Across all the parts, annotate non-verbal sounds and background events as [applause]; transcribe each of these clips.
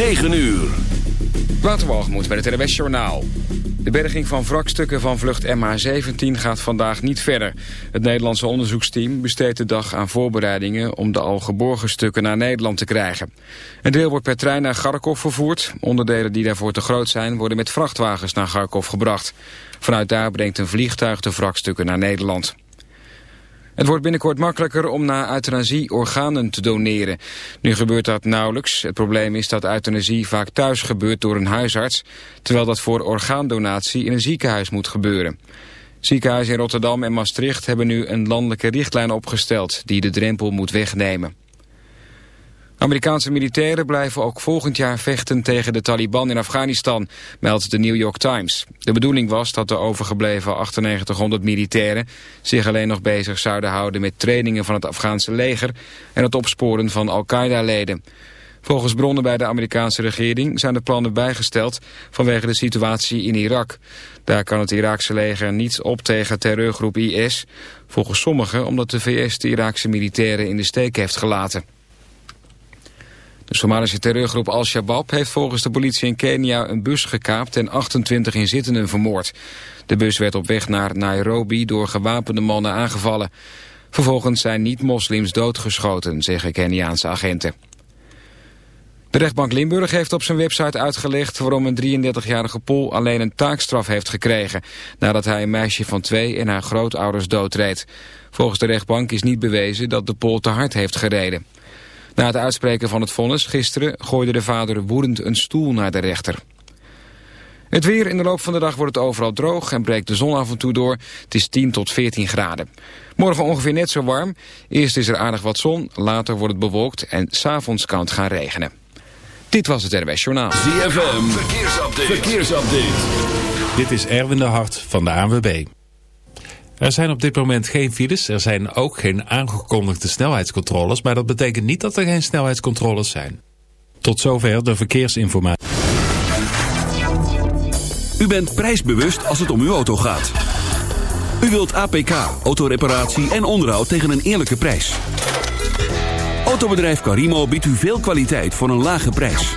9 uur. Waterwalgemoed bij het RWS Journaal. De berging van wrakstukken van vlucht MH17 gaat vandaag niet verder. Het Nederlandse onderzoeksteam besteedt de dag aan voorbereidingen... om de al geborgen stukken naar Nederland te krijgen. Een deel wordt per trein naar Garkov vervoerd. Onderdelen die daarvoor te groot zijn... worden met vrachtwagens naar Garkov gebracht. Vanuit daar brengt een vliegtuig de wrakstukken naar Nederland. Het wordt binnenkort makkelijker om na euthanasie organen te doneren. Nu gebeurt dat nauwelijks. Het probleem is dat euthanasie vaak thuis gebeurt door een huisarts... terwijl dat voor orgaandonatie in een ziekenhuis moet gebeuren. Ziekenhuizen in Rotterdam en Maastricht hebben nu een landelijke richtlijn opgesteld... die de drempel moet wegnemen. Amerikaanse militairen blijven ook volgend jaar vechten tegen de Taliban in Afghanistan, meldt de New York Times. De bedoeling was dat de overgebleven 9800 militairen zich alleen nog bezig zouden houden met trainingen van het Afghaanse leger en het opsporen van Al-Qaeda-leden. Volgens bronnen bij de Amerikaanse regering zijn de plannen bijgesteld vanwege de situatie in Irak. Daar kan het Iraakse leger niet op tegen terreurgroep IS, volgens sommigen omdat de VS de Iraakse militairen in de steek heeft gelaten. De Somalische terreurgroep Al-Shabaab heeft volgens de politie in Kenia een bus gekaapt en 28 inzittenden vermoord. De bus werd op weg naar Nairobi door gewapende mannen aangevallen. Vervolgens zijn niet-moslims doodgeschoten, zeggen Keniaanse agenten. De rechtbank Limburg heeft op zijn website uitgelegd waarom een 33-jarige Pol alleen een taakstraf heeft gekregen, nadat hij een meisje van twee en haar grootouders doodreed. Volgens de rechtbank is niet bewezen dat de Pol te hard heeft gereden. Na het uitspreken van het vonnis gisteren gooide de vader woedend een stoel naar de rechter. Het weer in de loop van de dag wordt het overal droog en breekt de zon af en toe door. Het is 10 tot 14 graden. Morgen ongeveer net zo warm. Eerst is er aardig wat zon, later wordt het bewolkt en s'avonds kan het gaan regenen. Dit was het RWS Journaal. ZFM, verkeersupdate. verkeersupdate. Dit is Erwin de Hart van de ANWB. Er zijn op dit moment geen files. Er zijn ook geen aangekondigde snelheidscontroles. Maar dat betekent niet dat er geen snelheidscontroles zijn. Tot zover de verkeersinformatie. U bent prijsbewust als het om uw auto gaat. U wilt APK, autoreparatie en onderhoud tegen een eerlijke prijs. Autobedrijf Carimo biedt u veel kwaliteit voor een lage prijs.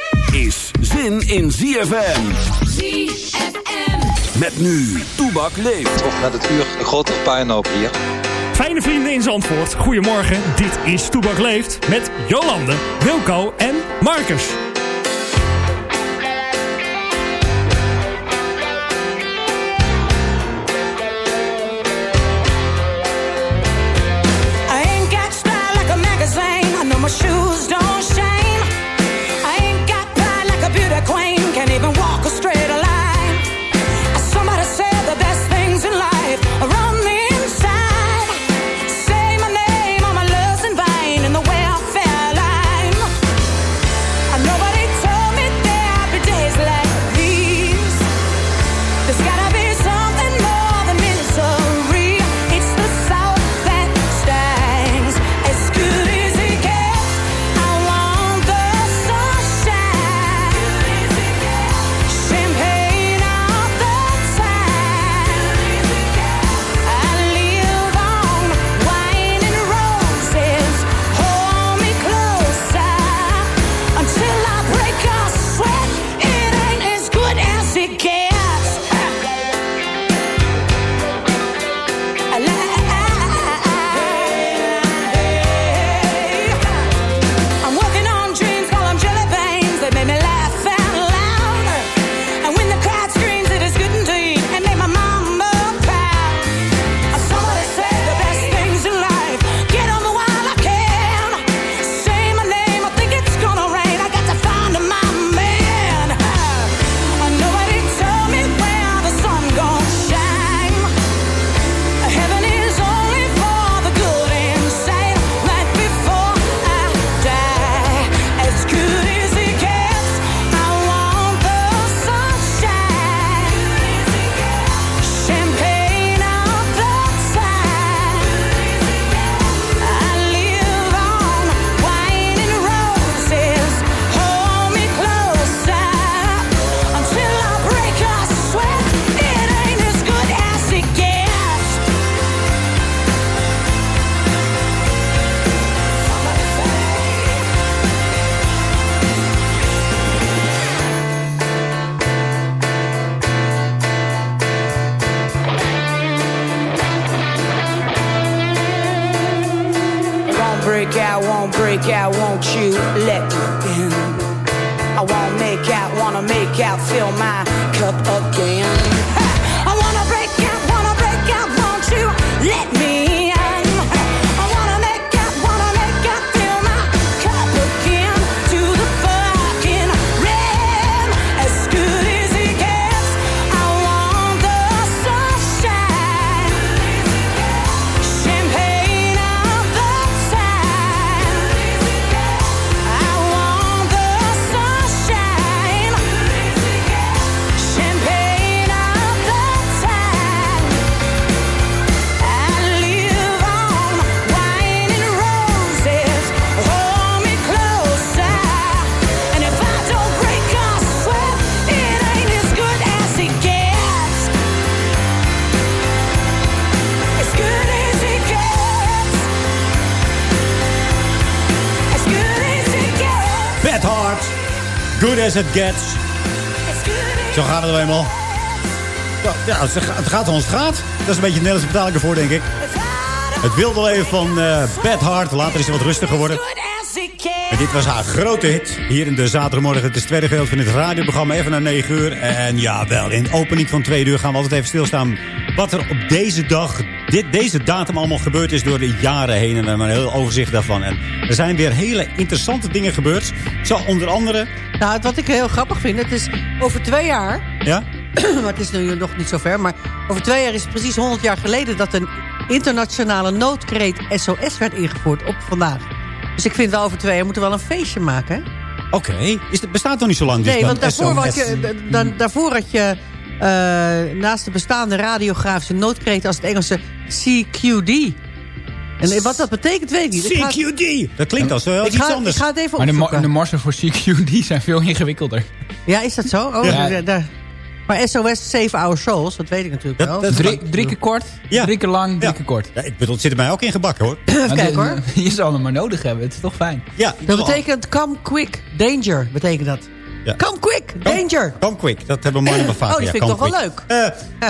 Is zin in ZFM. ZFM. Met nu, Toebak leeft. Toch met het uur een grotere puinhoop hier. Fijne vrienden in Zandvoort, goedemorgen. Dit is Toebak leeft met Jolande, Wilco en Marcus. As it gets. Zo gaat het wel eenmaal. Ja, het gaat- zoals het gaat. Dat is een beetje de Nederlandse betaling ervoor, denk ik. Het wilde leven van eh Bad Heart. Later is het wat rustiger geworden. En dit was haar grote hit. Hier in de zaterdagmorgen. Het is het tweede gedeelte van het radioprogramma. Even naar 9 uur. En ja, wel, in de opening van 2 uur gaan we altijd even stilstaan. Wat er op deze dag, dit, deze datum allemaal gebeurd is door de jaren heen. En we hebben een heel overzicht daarvan. En er zijn weer hele interessante dingen gebeurd. Zo onder andere... Nou, wat ik heel grappig vind, het is over twee jaar... Ja? [clears throat] maar het is nu nog niet zo ver... maar over twee jaar is het precies 100 jaar geleden... dat een internationale noodkreet SOS werd ingevoerd op vandaag. Dus ik vind wel over twee jaar moeten we wel een feestje maken. hè? Oké. Is het bestaat nog niet zo lang. dus nee, want daarvoor, had je, da- da- daarvoor had je eh, naast de bestaande radiografische noodkreet... als het Engelse CQD. En wat dat betekent, weet ik niet. Ik ga- CQD! Dat klinkt als wel ik iets ga, anders. Ik ga het even Maar de, opzoeken. de morsen voor CQD zijn veel ingewikkelder. Ja, is dat zo? Oh, Ja. daar- Maar SOS Save Our Souls, dat weet ik natuurlijk wel. dat- Drie, drie keer kort, Ja. drie keer lang, drie Ja. keer kort. Ja, ik bedoel, het zit er mij ook in gebakken, hoor. [laughs] Even kijken de- hoor. [laughs] Je zal hem maar nodig hebben, het is toch fijn. Ja, Dat betekent come quick, danger, betekent dat. Ja. Come quick, danger. Come quick, dat hebben we mooi [laughs] vaker. Oh, die ja, vind ik toch wel leuk. Eh, [laughs]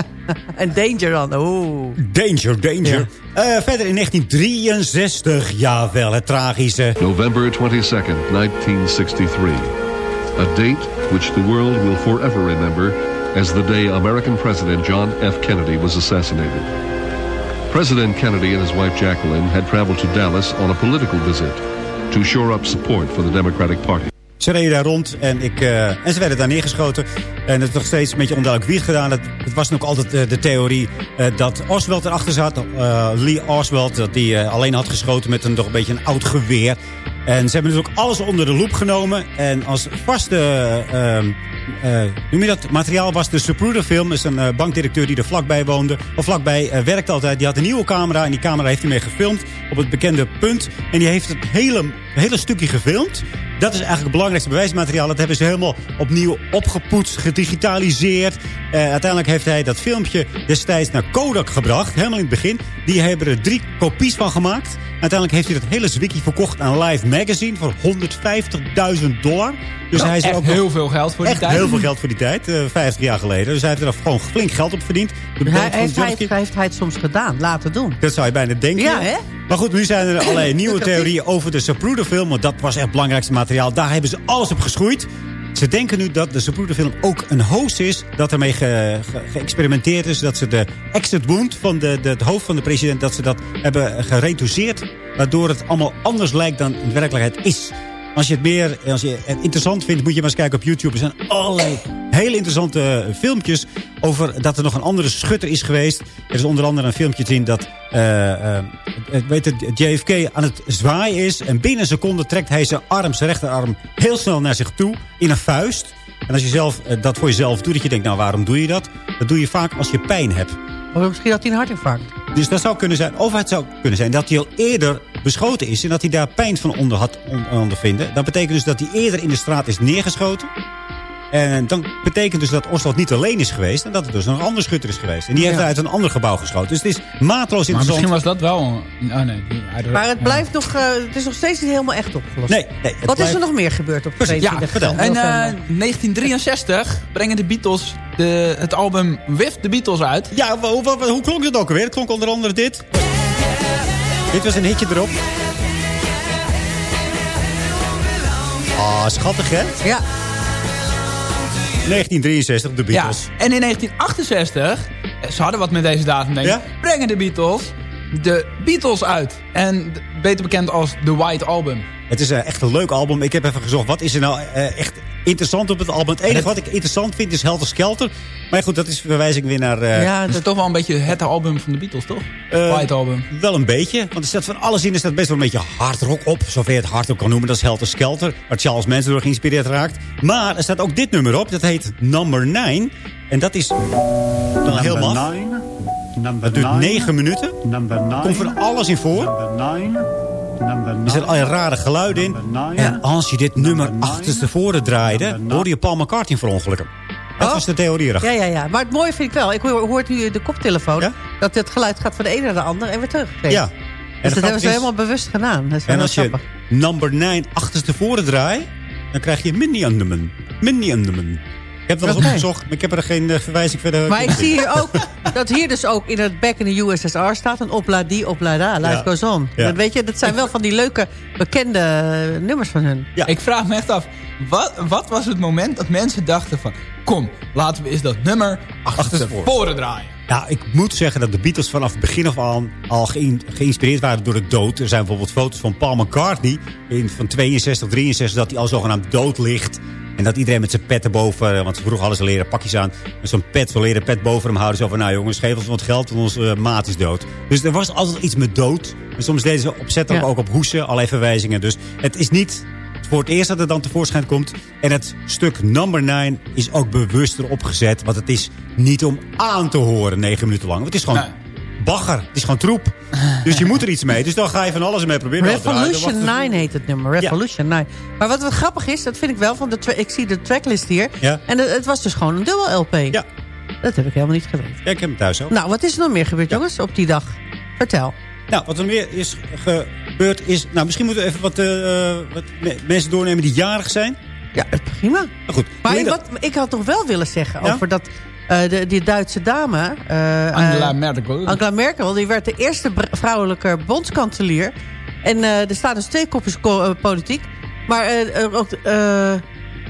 En danger dan, oeh. danger, danger. Eh, verder in 1963, jawel, het tragische. November 22nd, 1963. A date which the world will forever remember as the day American President John F. Kennedy was assassinated. President Kennedy and his wife Jacqueline had traveled to Dallas on a political visit to shore up support for the Democratic Party. Ze reden daar rond en, ik, eh, en ze werden daar neergeschoten. En het is nog steeds een beetje onduidelijk wie het gedaan. Het was ook altijd eh, de theorie eh, dat Oswald erachter zat. Lee Oswald, dat hij alleen had geschoten met een toch een beetje een oud geweer. En ze hebben dus ook alles onder de loep genomen. En als vaste hoe noem je dat? materiaal was de Zapruder film. Dat is een bankdirecteur die er vlakbij woonde. Of vlakbij eh, werkte altijd. Die had een nieuwe camera. En die camera heeft hij mee gefilmd. Op het bekende punt. En die heeft het hele, hele stukje gefilmd. Dat is eigenlijk het belangrijkste bewijsmateriaal. Dat hebben ze helemaal opnieuw opgepoetst, gedigitaliseerd. Eh, uiteindelijk heeft hij dat filmpje destijds naar Kodak gebracht. Helemaal in het begin. Die hebben er drie kopies van gemaakt. Uiteindelijk heeft hij dat hele zwikkie verkocht aan Live Magazine voor 150.000 dollar. Dus Nou, hij is er echt ook heel veel geld voor die echt tijd. heel veel geld voor die tijd, eh 50 jaar geleden. Dus hij heeft er gewoon flink geld op verdiend. De Hij, heeft, hij, heeft hij het soms gedaan, laten doen. Dat zou je bijna denken. Ja, hè? Maar goed, nu zijn er [coughs] allerlei nieuwe theorieën over de Zapruder film. Want dat was echt het belangrijkste materiaal. Daar hebben ze alles op geschoeid. Ze denken nu dat de Zapruder film ook een host is. Dat ermee ge- ge- geëxperimenteerd is. Dat ze de exit wound van de, de, het hoofd van de president... dat ze dat hebben gereduceerd. Waardoor het allemaal anders lijkt dan in werkelijkheid is. Als je het meer als je het interessant vindt, moet je maar eens kijken op YouTube. Er zijn allerlei hele interessante filmpjes over dat er nog een andere schutter is geweest. Er is onder andere een filmpje te zien dat eh, eh, weet het, JFK aan het zwaaien is. En binnen een seconde trekt hij zijn arm, zijn rechterarm, heel snel naar zich toe in een vuist. En als je zelf, eh, dat voor jezelf doet, dat je denkt, nou waarom doe je dat? Dat doe je vaak als je pijn hebt. Of misschien had hij een hartinfarct. Dus dat zou kunnen zijn, of het zou kunnen zijn dat hij al eerder beschoten is... en dat hij daar pijn van onder had on- ondervinden. Dat betekent dus dat hij eerder in de straat is neergeschoten. En dan betekent dus dat Oswald niet alleen is geweest... en dat er dus een ander schutter is geweest. En die heeft Ja. uit een ander gebouw geschoten. Dus het is maatloos Maar interessant. misschien was dat wel... een- Oh nee. die- Maar het ja. blijft nog, eh, het is nog steeds niet helemaal echt opgelost. Nee, nee, het Wat is er nog meer gebeurd op Precies, 22 ja, vertel. En eh 1963 brengen de Beatles de, het album With the Beatles uit. Ja, hoe, hoe, hoe klonk het ook alweer? Het klonk onder andere dit. Dit was een hitje erop. Ah, schattig hè? Ja. 1963, de Beatles. Ja. En in 1968, eh, ze hadden wat met deze datum denk ik, brengen de Beatles de Beatles uit. En beter bekend als The White Album. Het is eh, echt een leuk album. Ik heb even gezocht, wat is er nou eh, echt interessant op het album? Het enige wat ik interessant vind is Helter Skelter. Maar goed, dat is verwijzing weer naar... eh, ja, dat is toch wel een beetje het album van de Beatles, toch? eh, White Album. Wel een beetje. Want er staat van alles in. Er staat best wel een beetje hard rock op. Zover je het hard ook kan noemen. Dat is Helter Skelter. Waar Charles Manson door geïnspireerd raakt. Maar er staat ook dit nummer op. Dat heet Number 9. En dat is dan heel maf. Dat duurt 9 minuten. Komt van alles in voor. Er zitten al rare geluiden in. En als je dit nummer achterstevoren draaide... hoorde je Paul McCartney verongelukken. Dat Oh. was de theorie erachter. Ja, ja, ja. Maar het mooie vind ik wel. Ik hoor, hoort nu de koptelefoon. Dat het geluid gaat van de ene naar de ander en weer terug. Ja. Dus En dat hebben ze is- helemaal bewust gedaan. Dat is En als je grappig. number 9 achterstevoren draait... dan krijg je Mini-Underman. Mini-Underman. Ik heb het wel eens Oké. opgezocht, maar ik heb er geen eh, verwijzing verder. Maar ik zie hier ook dat hier dus ook in het back in the USSR staat. Een opla die, opla da, life Ja. goes on. Ja. Dat, weet je, dat zijn wel van die leuke, bekende eh, nummers van hun. Ik vraag me echt af, wat, wat was het moment dat mensen dachten van... kom, laten we eens dat nummer achterstevoren draaien. Ja, ik moet zeggen dat de Beatles vanaf het begin af aan al geïn- geïnspireerd waren door de dood. Er zijn bijvoorbeeld foto's van Paul McCartney in, van 62, 63, dat hij al zogenaamd dood ligt. En dat iedereen met zijn pet erboven, eh, want vroeger hadden ze leren pakjes aan. Met zo'n pet, zo'n leren pet boven hem houden. Zo van, nou jongens, geef ons wat geld, want onze eh, maat is dood. Dus er was altijd iets met dood. En soms deden ze opzettelijk Ja. ook op hoesen, allerlei verwijzingen. Dus het is niet voor het eerst dat het dan tevoorschijn komt. En het stuk number 9 is ook bewuster opgezet. Want het is niet om aan te horen negen minuten lang. Het is gewoon bagger. Het is gewoon troep. Dus je moet er iets mee. Dus dan ga je van alles mee proberen. Revolution daar wacht- 9 heet het nummer. Revolution 9. Maar wat wat grappig is, dat vind ik wel. Van de ik zie de tracklist hier. Ja. En het, het was dus gewoon een dubbel LP. Ja. Dat heb ik helemaal niet geweten. Ja, ik heb hem thuis ook. Nou, wat is er nog meer gebeurd, jongens, op die dag? Vertel. Nou, wat er meer is gebeurd is... Nou, misschien moeten we even wat, eh, wat me- mensen doornemen die jarig zijn. Ja, prima. Nou, goed. Maar ik, wat, ik had toch wel willen zeggen over dat... eh, de, die Duitse dame... eh, Angela eh, Merkel. Angela Merkel, die werd de eerste vrouwelijke bondskanselier. En eh, er staan dus twee kopjes ko- politiek. Maar ook, eh,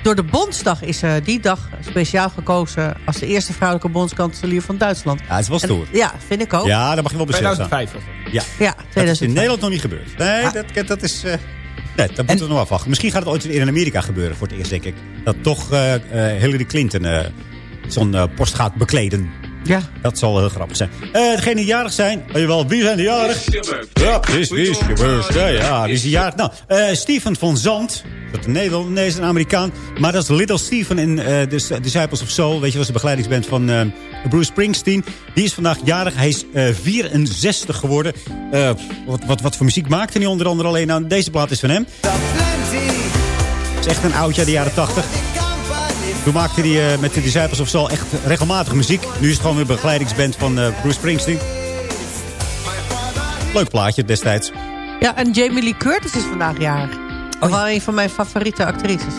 door de Bondsdag is eh, die dag speciaal gekozen... als de eerste vrouwelijke bondskanselier van Duitsland. Ja, het is wel En- stoer. ja, vind ik ook. Ja, daar mag je wel beseffen 2005 was dat. Ja, Ja, dat is in 2005. Nederland nog niet gebeurd. Nee, dat, dat is... eh, nee, dat moeten we nog afwachten. Misschien gaat het ooit weer in Amerika gebeuren voor het eerst, denk ik. Dat toch Hillary Clinton eh, zo'n eh, post gaat bekleden. Ja. Dat zal heel grappig zijn. Eh degene die jarig zijn. Oh, jawel, wie zijn de jarig? Ja. Wie is je birthday? Ja, wie is jarig? Nou, eh, Steven van Zand. Dat is een Nederlander, nee, is een Amerikaan. Maar dat is Little Steven in eh de Disciples of Soul. Weet je, was de begeleidingsband van eh, Bruce Springsteen. Die is vandaag jarig. Hij is eh 64 geworden. Eh, wat, wat, wat voor muziek maakte hij onder andere alleen? Nou, deze plaat is van hem. Het is echt een oudje uit de jaren 80. Toen maakte hij eh, met de Disciples of Soul echt regelmatig muziek. Nu is het gewoon weer begeleidingsband van eh, Bruce Springsteen. Leuk plaatje destijds. Ja, en Jamie Lee Curtis is vandaag jarig. Oh, Wel een van mijn favoriete actrices.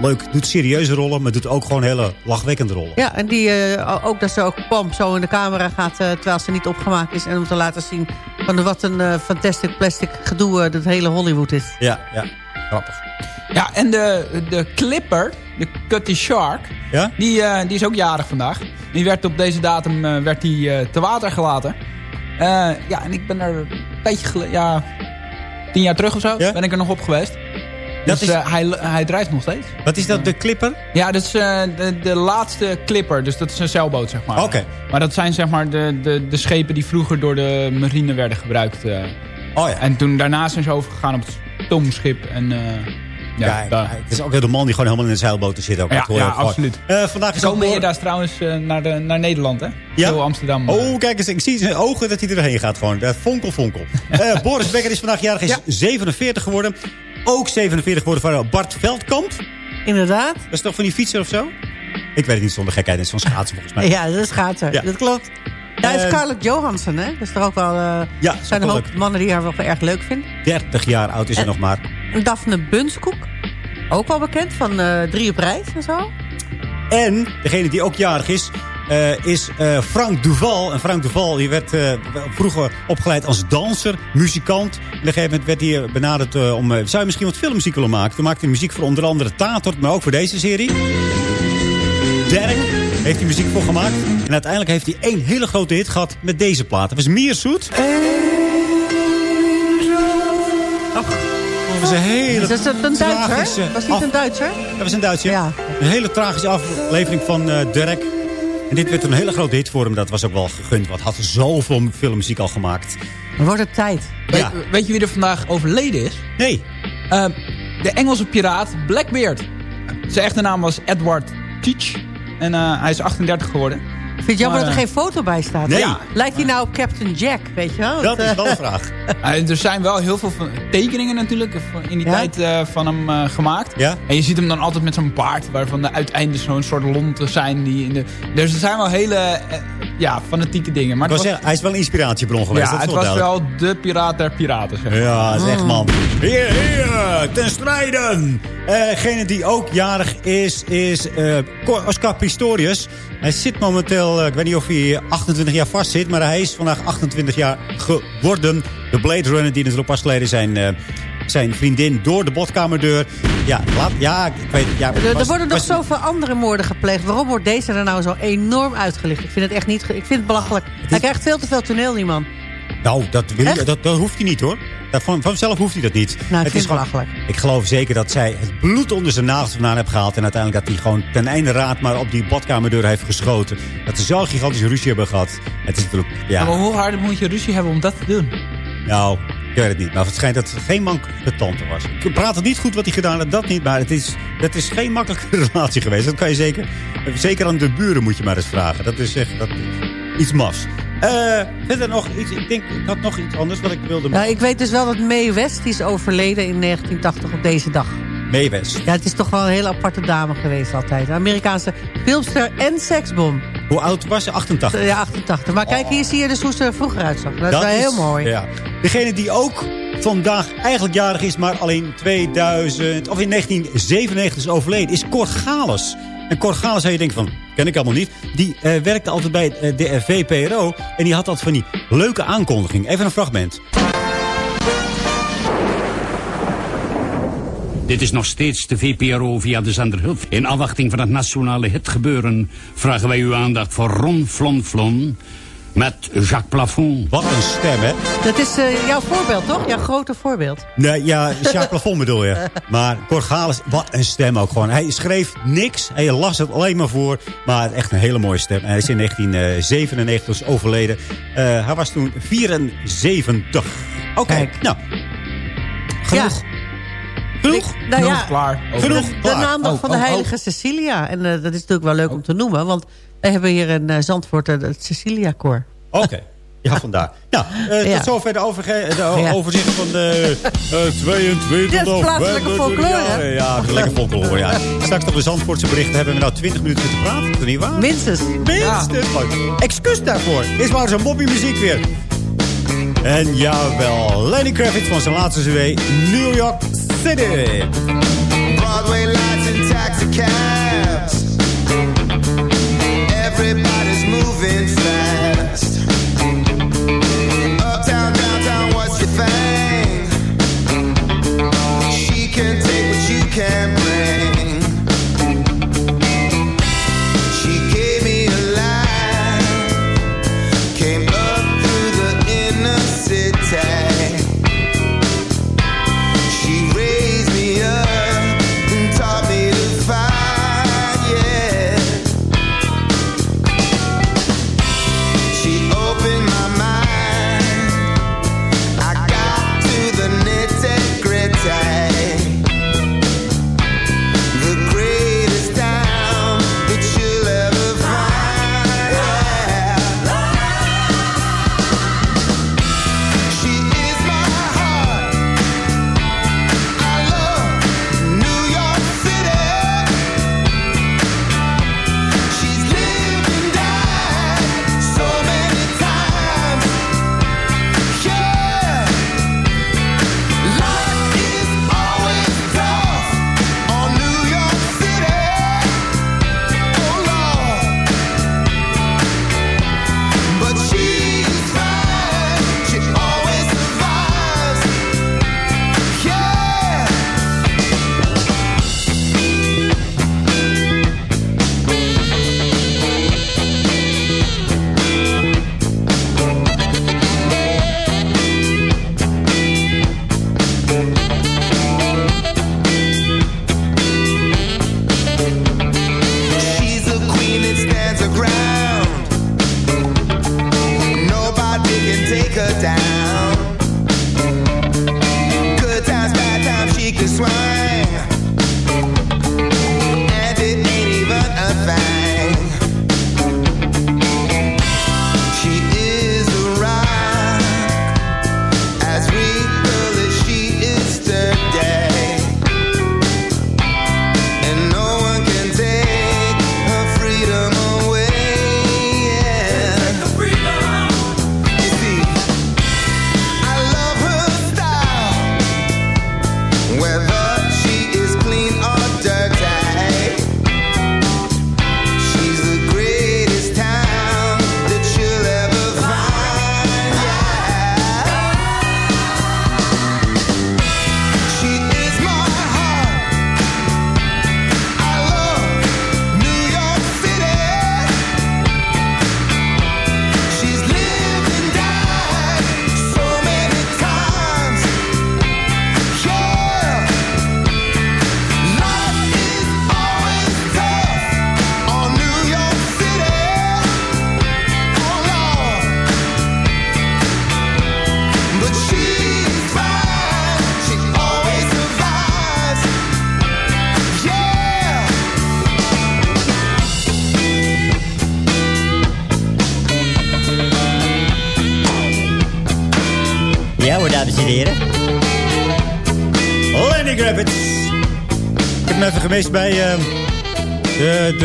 Leuk, doet serieuze rollen, maar doet ook gewoon hele lachwekkende rollen. Ja, en die, eh, ook dat ze ook pam zo in de camera gaat... terwijl ze niet opgemaakt is. En om te laten zien van wat een fantastic plastic gedoe... dat hele Hollywood is. Ja, ja, grappig. Ja, en de, de Clipper, de Cutty Shark, Ja? die, eh, die is ook jarig vandaag. Die werd op deze datum eh, werd die, eh, te water gelaten. Ja, en ik ben er een beetje ja, tien jaar terug of zo, Ja? ben ik er nog op geweest. Dat Dus is- hij, hij drijft nog steeds. Wat is dat, de clipper? Ja, dat is de, de laatste clipper. Dus dat is een zeilboot, zeg maar. Oké. Maar dat zijn zeg maar de, de, de schepen die vroeger door de marine werden gebruikt. Oh ja. En toen daarna zijn ze overgegaan op het stoomschip. En, ja, Ja, daar. het is ook heel de man die gewoon helemaal in de zeilboot zit. Ook. Ja, hoor je ook absoluut. Eh, vandaag is ook Komen morgen- eerder trouwens eh, naar, de, naar Nederland, hè? Ja? Heel Amsterdam. Oh, kijk eens. Ik zie in zijn ogen dat hij erheen gaat gewoon. Uh, fonkel, fonkel. [laughs] Eh, Boris Becker is vandaag jarig. Is 47 geworden. Ook 47 geworden van Bart Veldkamp. Inderdaad. Dat is toch van die fietser of zo? Ik weet het niet zonder gekheid. Het is van schaatsen volgens mij. Ja, dat is schaatser. Ja. Dat klopt. Ja, het is Eh, Scarlett Johansson, hè? Dat is toch ook wel... eh Ja, er zijn ook een wel hoop mannen die haar wel erg leuk vinden. 30 jaar oud is hij nog maar. En Daphne Bunskoek. Ook wel bekend van eh Drie op reis en zo. En degene die ook jarig is, eh, is eh, Frank Duval. En Frank Duval die werd eh, vroeger opgeleid als danser, muzikant. En op een gegeven moment werd hij benaderd om... eh, zou je misschien wat filmmuziek willen maken? Toen maakte hij muziek voor onder andere Tatort, maar ook voor deze serie. Derek heeft hij muziek voor gemaakt. En uiteindelijk heeft hij één hele grote hit gehad met deze plaat. Dat was Mierzoet. Dat was een hele Is dat een tragische Duitser? Was niet af- een Duitser? Dat was een Duitser. Een hele tragische aflevering van eh Derek. En dit werd een hele grote hit voor hem. Dat was ook wel gegund. Want hij had zoveel filmmuziek al gemaakt. Dan wordt het tijd. Ja. Weet, weet je wie er vandaag overleden is? Nee. de Engelse piraat Blackbeard. Zijn echte naam was Edward Teach. En eh, hij is 38 geworden. Vind het jammer dat er eh, geen foto bij staat. Nee. Ja. Lijkt hij nou op Captain Jack, weet je wel? Dat is eh, wel een [laughs] vraag. Eh, er zijn wel heel veel tekeningen natuurlijk van- in die Ja? tijd eh, van hem eh, gemaakt. Ja? En je ziet hem dan altijd met zo'n baard, waarvan de uiteinden zo'n soort lonten zijn. Die in de, dus er zijn wel hele eh, ja, fanatieke dingen. Maar Ik wou het was, zeggen, hij is wel een inspiratiebron geweest. ja, dat het wel was duidelijk. wel de piraat der piraten. Zeg maar. Ja, dat is echt Mm. man. Hier, hier, ten strijden. Eh, Degene die ook jarig is, is eh, Oscar Pistorius. Hij zit momenteel, eh, ik weet niet of hij 28 jaar vast zit... maar hij is vandaag 28 jaar geworden. De Blade Runner die natuurlijk pas geleden zijn... zijn vriendin door de bodkamerdeur. Ja, laat, ja, ik weet... Ja, Er, er worden nog was- zoveel andere moorden gepleegd. Waarom wordt deze er nou zo enorm uitgelicht? Ik vind het echt niet... Ik vind het belachelijk. Hij krijgt veel te veel toneel, die man. Nou, dat, wil, dat, dat hoeft hij niet hoor. Dat, van, vanzelf hoeft hij dat niet. Nou, ik vind het gewoon- belachelijk. Ik geloof zeker dat zij het bloed onder zijn nagels vandaan heeft gehaald. En uiteindelijk dat hij gewoon ten einde raad maar op die badkamerdeur heeft geschoten. Dat ze zo'n gigantische ruzie hebben gehad. Het is natuurlijk, ja, Maar hoe hard moet je ruzie hebben om dat te doen? nou, ik weet het niet. Maar het schijnt dat het geen makkelijke tante was. Ik praat het niet goed wat hij gedaan heeft, dat niet. Maar het is, dat is geen makkelijke [laughs] relatie geweest. Dat kan je zeker, zeker aan de buren moet je maar eens vragen. Dat is echt dat, iets mafs. Eh, verder nog iets, ik denk, ik had nog iets anders wat ik wilde Ja, ik weet dus wel dat Mae West is overleden in 1980 op deze dag. meewest. Ja, het is toch wel een hele aparte dame geweest altijd. Een Amerikaanse filmster en seksbom. Hoe oud was ze? 88? Ja, 88. Maar kijk, hier zie je dus hoe ze er vroeger uitzag. Dat, is wel heel mooi. Ja. Degene die ook vandaag eigenlijk jarig is, maar al in 2000, of in 1997 is overleden, is Cor Gales. En Cor Gales zou je denken van, ken ik allemaal niet. Die eh, werkte altijd bij eh, de VPRO. En die had altijd van die leuke aankondiging. Even een fragment. Dit is nog steeds de VPRO via de zender Hulp. In afwachting van het nationale hitgebeuren vragen wij uw aandacht voor Ron Flon Flon met Jacques Plafond. Wat een stem, hè? Dat is eh, jouw voorbeeld, toch? Jouw grote voorbeeld. Nee, ja, Jacques [laughs] Plafond bedoel je. Maar Cor Gales, wat een stem ook gewoon. Hij schreef niks, hij las het alleen maar voor. Maar echt een hele mooie stem. Hij is in 1997 dus overleden. Eh, hij was toen 74. Oké, nou. Genoeg. Genoeg? Nou ja, klaar. Genoeg? De, de naamdag Oh, van de oh, heilige Cecilia. En eh, dat is natuurlijk wel leuk om te noemen. Want we hebben hier in eh, Zandvoort eh, het Cecilia-koor. Oké. [laughs] Ja, vandaar. Nou, eh, Ja. tot zover de, overge- de o- [laughs] Ja. overzicht van de eh 22 Ja, het is plaatselijke folklore, Ja, ja, lekker folklore, ja. Straks op de Zandvoortse berichten hebben we nou 20 minuten te praten. Is dat niet waar? Minstens. Minstens. Oh, Excuus daarvoor. Is maar zo'n moppie muziek weer. En jawel, Lenny Kravitz van zijn laatste cd, New York City. Broadway lights and taxi can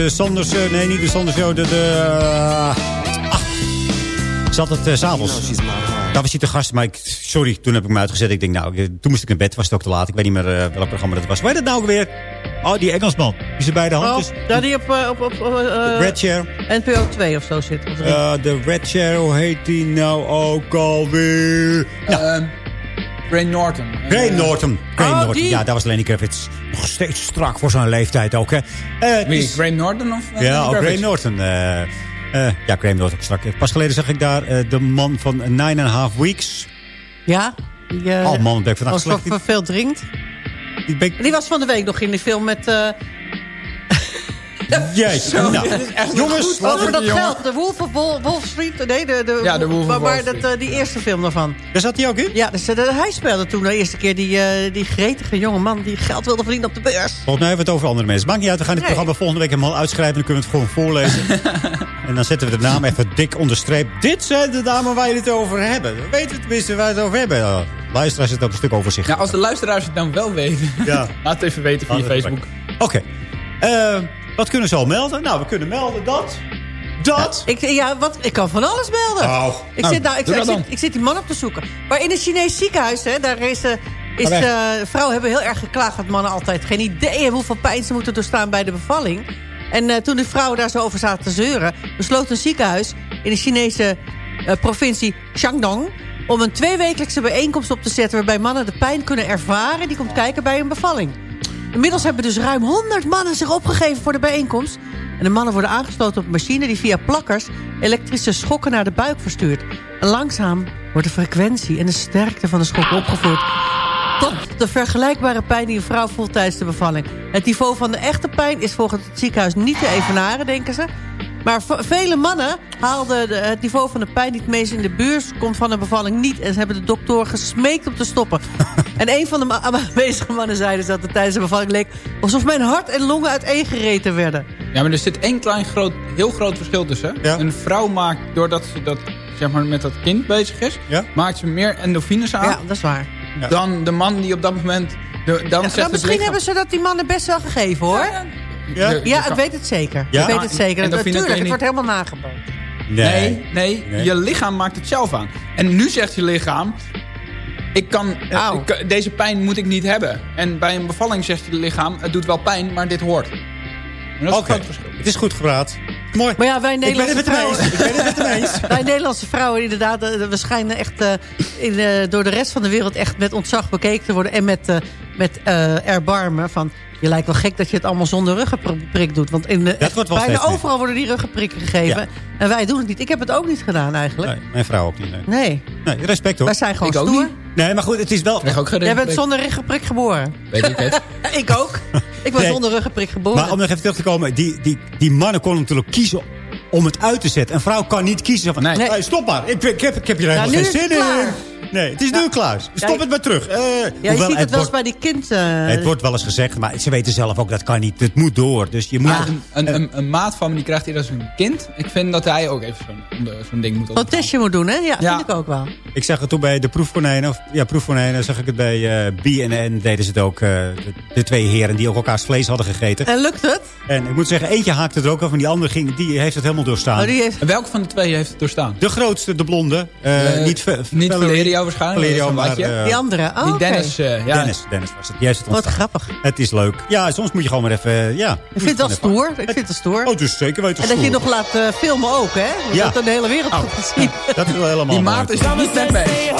de, de Sanders... eh, nee, niet de Sanders Show. De, de, eh, ah, ik zat het uh, s'avonds. Daar was hij te gast, maar ik, sorry, toen heb ik hem uitgezet. Ik denk, nou, toen moest ik naar bed, was het ook te laat. Ik weet niet meer welk programma dat was. Hoe heet het nou ook weer? Oh, die Engelsman. Die ze bij de handjes. Oh, daar die op, op, op, op eh, Red Chair. NPO 2 of zo zit. Of. Eh, de Red Chair, hoe heet die nou ook alweer? Nou, Ray Norton. Graham Eh, Norton. Graham Oh, Norton. die? Ja, daar was Lenny Kravitz. Nog steeds strak voor zijn leeftijd ook, hè. Eh, Wie, is- Graham Norton of eh, Ja, Lenny ook? Graham Norton. eh, eh, ja, Graham Norton strak. Pas geleden zag ik daar de man van Nine and a Half Weeks. Ja. Die, Oh man, ben ik vandaag slecht. veel drinkt. Die, ben Die was van de week nog in de film met... [laughs] Jeetje. Zo, Nou, jongens, laten we- dat jongen. geld. De Wolf of Wall, Wall Street. Nee, de, de, Ja, de Wolf of maar, maar dat, eh, die eerste film daarvan. Daar zat hij ook in? Ja, dus, eh, hij speelde toen de eerste keer die, eh, die gretige jonge man... die geld wilde verdienen op de beurs. Volgens mij hebben we het over andere mensen. Maakt niet uit, we gaan dit Nee. programma volgende week helemaal uitschrijven. Dan kunnen we het gewoon voorlezen. [laughs] en dan zetten we de naam even dik onderstreep. Dit zijn de namen waar jullie het over hebben. We weten tenminste waar we het over hebben. Luisteraars het ook een stuk over zich. Ja, als de luisteraars het dan wel weten. Ja. [laughs] Laat het even weten via Facebook. Oké. Eh, wat kunnen ze al melden? Nou, we kunnen melden dat... Dat... Ik, ja, wat, ik kan van alles melden. Nou, ik, nou, zit, nou, ik, zit, ik zit die man op te zoeken. Maar in een Chinees ziekenhuis, hè, daar is, eh, is eh, vrouwen hebben heel erg geklaagd... dat mannen altijd geen idee hebben hoeveel pijn ze moeten doorstaan bij de bevalling. En eh, toen de vrouwen daar zo over zaten te zeuren... besloot een ziekenhuis in de Chinese provincie Shandong... om een tweewekelijkse bijeenkomst op te zetten... waarbij mannen de pijn kunnen ervaren... die komt kijken bij een bevalling. Inmiddels hebben dus ruim 100 mannen zich opgegeven voor de bijeenkomst. En de mannen worden aangesloten op een machine die via plakkers elektrische schokken naar de buik verstuurt. Langzaam wordt de frequentie en de sterkte van de schok opgevoerd. Tot de vergelijkbare pijn die een vrouw voelt tijdens de bevalling. Het niveau van de echte pijn is volgens het ziekenhuis niet te evenaren, denken ze. Maar vele mannen haalden de- het niveau van de pijn die het meest in de buurt komt van een bevalling niet. En ze hebben de dokter gesmeekt om te stoppen. [laughs] en een van de [laughs] aanwezige mannen zei dus dat het tijdens de bevalling leek... alsof mijn hart en longen uiteengereten werden. Ja, maar er zit één klein groot, heel groot verschil tussen. Een vrouw maakt, doordat ze dat, zeg maar, met dat kind bezig is... maakt ze meer endorfines aan Ja, dat is waar. dan de man die op dat moment... De, dan Ja, zegt misschien lichaam- hebben ze dat die mannen best wel gegeven, hoor. Ja, ja ik weet het zeker. Ja? Ik weet het zeker. En natuurlijk, het niet- wordt helemaal nagebootst. Nee, nee, Nee. je lichaam maakt het zelf aan. En nu zegt je lichaam... Ik kan, eh, ik kan- deze pijn moet ik niet hebben. En bij een bevalling zegt je lichaam... Het doet wel pijn, maar dit hoort. En dat is Oké, verschil. het is goed gepraat. Mooi. Maar ja, wij Ik ben Nederlandse het met hem vrouwen... eens. Ik ben het met hem eens. [laughs] wij Nederlandse vrouwen inderdaad... eh, we schijnen echt eh, in, eh, door de rest van de wereld... echt met ontzag bekeken te worden. En met, eh, met eh, erbarmen van... Je lijkt wel gek dat je het allemaal zonder ruggenprik doet. Want in de, Dat wordt wel bijna steeds meer. overal worden die ruggenprikken gegeven. Ja. En wij doen het niet. Ik heb het ook niet gedaan eigenlijk. Nee, mijn vrouw ook niet. Nee, Nee. nee respect hoor. Wij zijn gewoon Ik ook stoer. niet. Nee, maar goed, het is wel... Krijg ook geen Jij bent zonder ruggenprik geboren. Weet ik het. [laughs] ik ook. Ik was Nee. zonder ruggenprik geboren. Maar om nog even terug te komen, die, die, die mannen konden natuurlijk kiezen om het uit te zetten. Een vrouw kan niet kiezen van, Nee. stop maar, ik, ik, heb, ik heb hier helemaal nu geen zin klaar. in. Nee, het is nu klaar. Stop Ja, het maar terug. Eh, ja, je ziet het wel eens bij die kind... eh, het wordt wel eens gezegd, maar ze weten zelf ook dat kan niet. Het moet door. Dus je moet... Een, een, een, een maat van me die krijgt hier als een kind. Ik vind dat hij ook even zo'n zo'n ding moet Een op. testje moet doen, hè? Ja, Ja. vind ik ook wel. Ik zag het toen bij de proefkonijnen, of ja, proefkonijnen, zag ik het bij eh BNN. Deden ze het ook, eh, de, de twee heren die ook elkaars vlees hadden gegeten. En lukt het? En ik moet zeggen, eentje haakte er ook af en die andere ging, die heeft het helemaal doorstaan. Oh, die heeft... En welke van de twee heeft het doorstaan? De grootste, de blonde. niet niet Valerie- Valerio waarschijnlijk, een maar, eh, Die andere. Oh, die. Dennis, eh, ja. Dennis, Dennis was het. Juist het Wat ontstaan. grappig. Het is leuk. Ja, soms moet je gewoon maar even... eh, Ja, Ik vind het wel stoer. Ik vind het stoer. Oh, dus zeker weten en dat je nog laat eh, filmen ook, hè? Dat Ja. dat de hele wereld Oh. goed zien. [laughs] Dat is wel helemaal Die maat is niet met mee.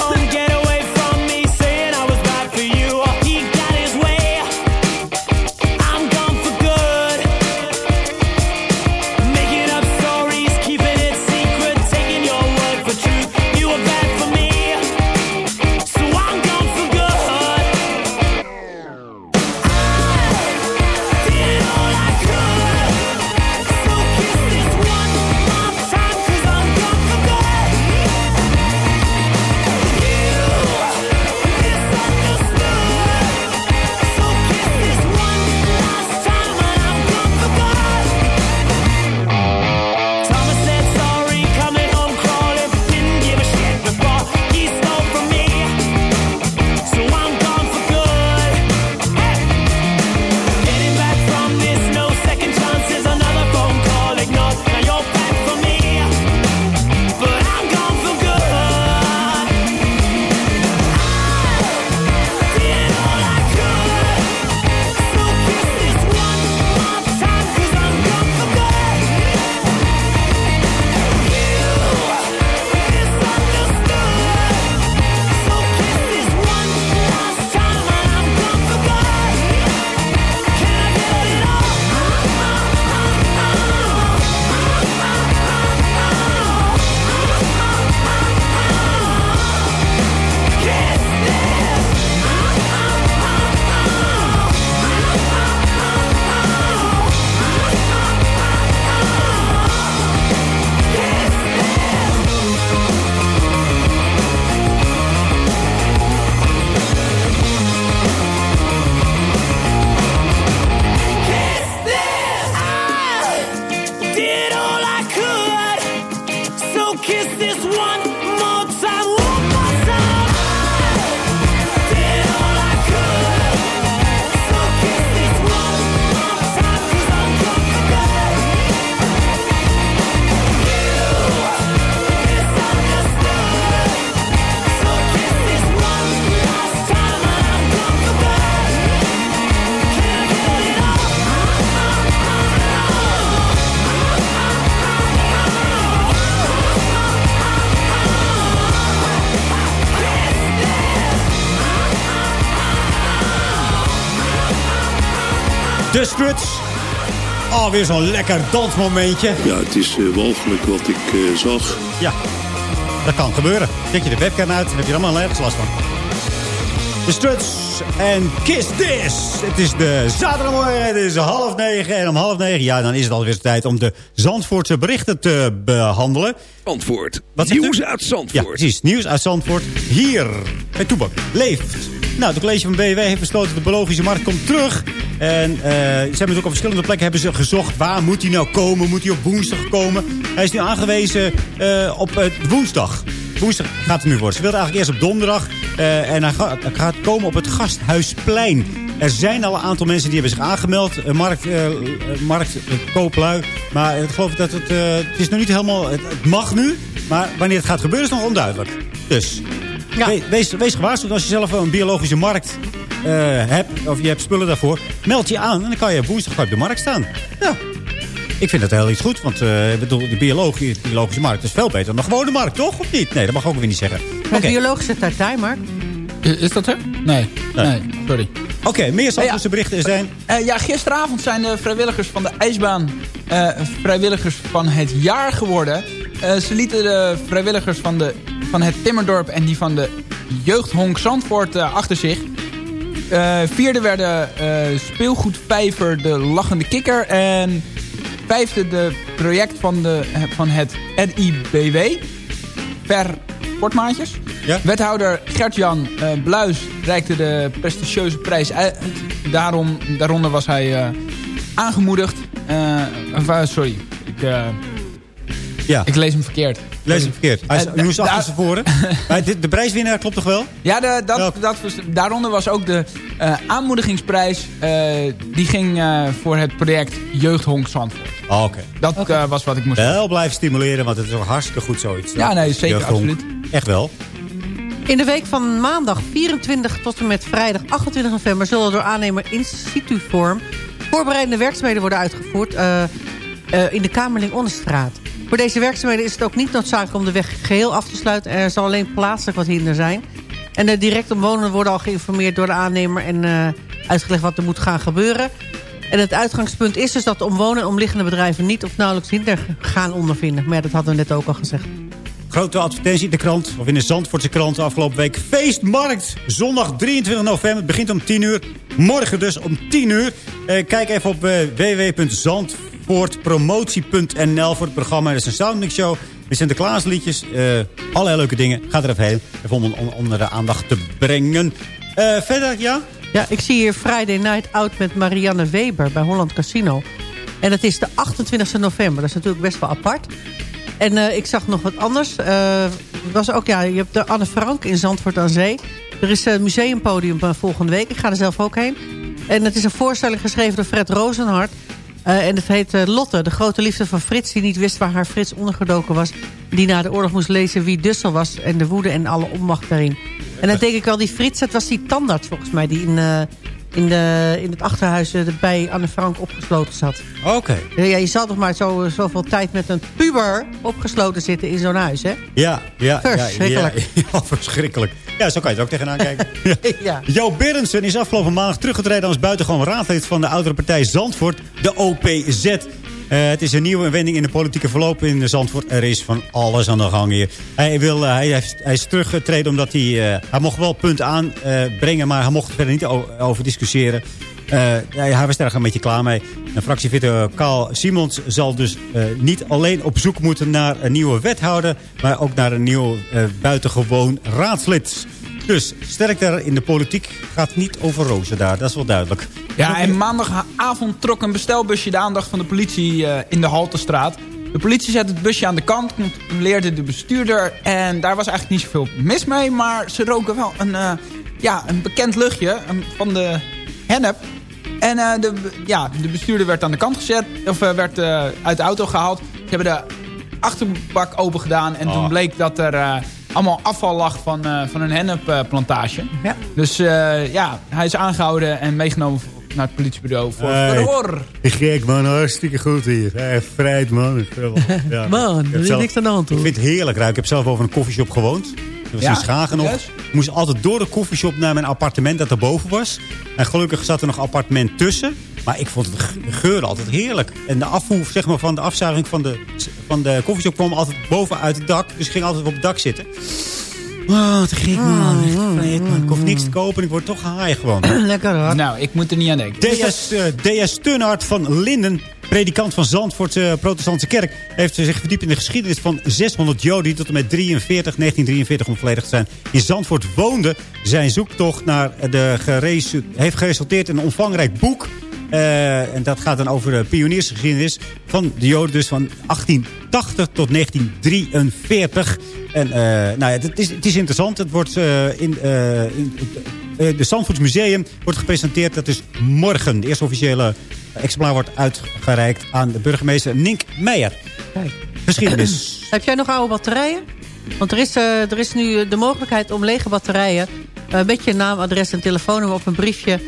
Oh, weer zo'n lekker dansmomentje. Ja, het is uh, walgelijk wat ik uh, zag. Ja, dat kan gebeuren. Zet je de webcam uit, dan heb je er allemaal nergens last van. De Struts en Kiss This. Het is de zaterdagmorgen, het is half negen. En om half negen, ja, dan is het alweer tijd om de Zandvoortse berichten te behandelen. Zandvoort. Wat Nieuws u? uit Zandvoort. Ja, precies. Nieuws uit Zandvoort. Hier, bij Toebak. Leeft. Nou, het college van BW heeft besloten dat de biologische markt komt terug. En eh, ze hebben ook op verschillende plekken hebben ze gezocht. Waar moet hij nou komen? Moet hij op woensdag komen? Hij is nu aangewezen eh, op eh, woensdag. Woensdag gaat het nu worden. Ze wilden eigenlijk eerst op donderdag. en hij gaat, gaat komen op het Gasthuisplein. Er zijn al een aantal mensen die hebben zich aangemeld. Markt, markt kooplui. Maar ik geloof dat het... het is nog niet helemaal... Het mag nu. Maar wanneer het gaat gebeuren is nog onduidelijk. Dus we- wees, wees gewaarschuwd als je zelf een biologische markt eh, hebt. Of je hebt spullen daarvoor. Meld je aan en dan kan je woensdag op de markt staan. Ja. Ik vind dat heel iets goed. Want eh, ik bedoel, de biologie, biologische markt is veel beter dan de gewone markt, toch? Of niet? Nee, dat mag ik ook weer niet zeggen. Met biologische tartij, Mark. Is dat zo? Nee. Nee, sorry. Oké, meer Zandvoortse berichten zijn... Eh, ja, gisteravond zijn de vrijwilligers van de ijsbaan eh, vrijwilligers van het jaar geworden. Eh, ze lieten de vrijwilligers van, de, van het Timmerdorp en die van de jeugdhonk Zandvoort eh, achter zich. Eh, vierde werden speelgoedvijver de Lachende Kikker. En vijfde de project van, de, van het RIBW. Per sportmaatjes. Wethouder Gert-Jan Bluis reikte de prestigieuze prijs uit. Daarom, daaronder was hij aangemoedigd. Sorry, ik, Ja. ik lees hem verkeerd. Lees hem verkeerd. Hij is Eh, nu is da- achter zijn voren. Maar de, de prijswinnaar klopt toch wel? Ja, de, dat, dat was, daaronder was ook de eh, aanmoedigingsprijs. eh, die ging eh, voor het project Jeugdhonk Zandvoort. Oh, Oké. Dat eh, was wat ik moest Wel blijven stimuleren, want het is ook hartstikke goed zoiets. Ja, nee, zeker, Jeugdhonk. absoluut. Echt wel. In de week van maandag 24 tot en met vrijdag 28 november... zullen door aannemer in situ vorm voorbereidende werkzaamheden worden uitgevoerd... eh, eh, in de Kamerling Onderstraat. Voor deze werkzaamheden is het ook niet noodzakelijk om de weg geheel af te sluiten. Er zal alleen plaatselijk wat hinder zijn. En de direct omwonenden worden al geïnformeerd door de aannemer... en eh, uitgelegd wat er moet gaan gebeuren. En het uitgangspunt is dus dat de omwonenden en omliggende bedrijven... niet of nauwelijks hinder gaan ondervinden. Maar dat hadden we net ook al gezegd. Grote advertentie in de krant, of in de Zandvoortse krant afgelopen week. Feestmarkt, zondag 23 november. Het begint om 10 uur. Morgen dus om 10 uur. Eh, kijk even op eh, www.zandvoortpromotie.nl voor het programma. Er is een soundmix-show met Sinterklaasliedjes. eh allerlei leuke dingen. Ga er even heen. Even om on- onder de aandacht te brengen. Eh, verder, ja? Ja, ik zie hier Friday Night Out met Marianne Weber bij Holland Casino. En dat is de 28 november. Dat is natuurlijk best wel apart. En eh, ik zag nog wat anders. Eh, was ook, ja, je hebt de Anne Frank in Zandvoort aan Zee. Er is een museumpodium eh, volgende week. Ik ga er zelf ook heen. En het is een voorstelling geschreven door Fred Rozenhart. Eh, en het heet eh, Lotte, de grote liefde van Frits... die niet wist waar haar Frits ondergedoken was. Die na de oorlog moest lezen wie Dussel was... en de woede en alle onmacht daarin. En dan denk ik wel, die Frits, dat was die tandarts volgens mij... die in, eh, in, de, in het achterhuis bij Anne Frank opgesloten zat. Oké. Ja, je zal toch maar zo, zoveel tijd met een puber opgesloten zitten in zo'n huis, hè? Ja, ja. Verschrikkelijk. Ja, ja, ja, verschrikkelijk. [laughs] Ja, zo kan je het ook tegenaan kijken. [laughs] ja. Jo Berendsen is afgelopen maandag teruggetreden als buitengewoon raadlid van de oudere partij Zandvoort, de OPZ. Eh, het is een nieuwe wending in de politieke verloop in Zandvoort. Er is van alles aan de gang hier. Hij, wil, eh, hij, heeft, hij is teruggetreden omdat hij... eh, hij mocht wel punten aanbrengen, maar hij mocht er verder niet over discussiëren. Eh, hij was er een beetje klaar mee. En fractievoorzitter Carl Simons zal dus eh, niet alleen op zoek moeten naar een nieuwe wethouder... maar ook naar een nieuw eh, buitengewoon raadslid. Dus sterkte in de politiek gaat niet over rozen daar. Dat is wel duidelijk. Ja, en maandagavond trok een bestelbusje de aandacht van de politie in de Haltestraat. De politie zette het busje aan de kant, controleerde de bestuurder... en daar was eigenlijk niet zoveel mis mee... maar ze roken wel een, ja, een bekend luchtje van de hennep. En eh, de, ja, de bestuurder werd aan de kant gezet, of eh, werd eh, uit de auto gehaald. Ze hebben de achterbak open gedaan en toen bleek dat er... allemaal afval lag van, eh, van een hennepplantage. Ja. Dus eh, ja, hij is aangehouden en meegenomen naar het politiebureau voor Hey. verhoor. Gek man, hartstikke goed hier. Hey, vrijheid man. [laughs] Ja. Man, Ik heb er is zelf- niks aan de hand, hoor. Ik vind het heerlijk ruiken. Ik heb zelf over een koffieshop gewoond. Was Ja, in Schagen nog. serieus? Ik moest altijd door de koffieshop naar mijn appartement dat erboven was. En gelukkig zat er nog appartement tussen. Maar ik vond de geur altijd heerlijk. En de afvoer zeg maar, van de afzuiging van de, van de koffieshop kwam altijd boven uit het dak. Dus ik ging altijd op het dak zitten. Oh, te gek man. Echt vreed, man. Ik hoef niks te kopen. Ik word toch haai gewoon. [clears throat] Lekker hoor. Nou, ik moet er niet aan denken. D.S. eh, D.S. Tunhart van Linden, predikant van Zandvoort eh, Protestantse Kerk... heeft zich verdiept in de geschiedenis van 600 Joden... die tot en met 43, 1943 om volledig te zijn in Zandvoort woonden. Zijn zoektocht naar de geresu- heeft geresulteerd in een omvangrijk boek... Eh, en dat gaat dan over de pioniersgeschiedenis van de Joden. Dus van 1880 tot 1943. En uh, nou ja, het, is, het is interessant. Het wordt uh, in, in de Zandvoorts Museum wordt gepresenteerd. Dat is morgen. De eerste officiële exemplaar wordt uitgereikt aan de burgemeester Nink Meijer. Kijk. Geschiedenis. [clears throat] Heb jij nog oude batterijen? Want er is, er is nu de mogelijkheid om lege batterijen... met je naam, adres en telefoonnummer op een briefje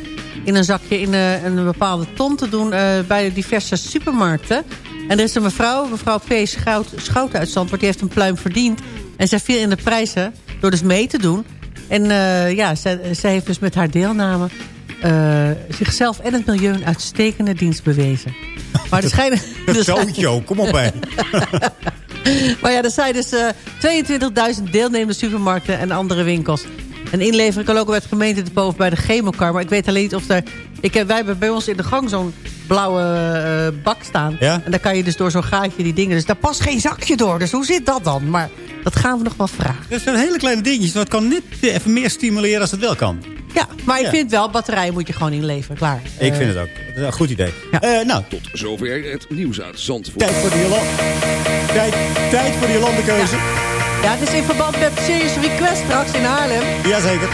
in een zakje in uh, een bepaalde ton te doen uh, bij diverse supermarkten. En er is een mevrouw, mevrouw P. Schout, Schouten uit Zandvoort, die heeft een pluim verdiend. En zij viel in de prijzen door dus mee te doen. En uh, ja, zij, zij, heeft dus met haar deelname zichzelf en het milieu een uitstekende dienst bewezen. Maar er schijnen... [laughs] Dat zootje, kom op bij. [laughs] maar ja, er zijn dus 22.000 deelnemende supermarkten en andere winkels. En inleveren kan ook bij het boven bij de chemokar. Maar ik weet alleen niet of er... Ik heb, wij hebben bij ons in de gang zo'n blauwe uh, bak staan. Ja? En daar kan je dus door zo'n gaatje die dingen... Dus daar past geen zakje door. Dus hoe zit dat dan? Maar dat gaan we nog wel vragen. Dat zijn hele kleine dingetjes. Dat kan net even meer stimuleren als het wel kan. Ja, maar ik Ja. vind wel, batterijen moet je gewoon inleveren. Klaar. Ik Eh, vind het ook. Dat is een goed idee. Eh, nou, Tot zover het nieuws uit Zandvoort. tijd voor de Jolan- tijd, tijd voor de Jolandekeuze. Ja, het is in verband met Serious Request straks in Haarlem. Jazeker.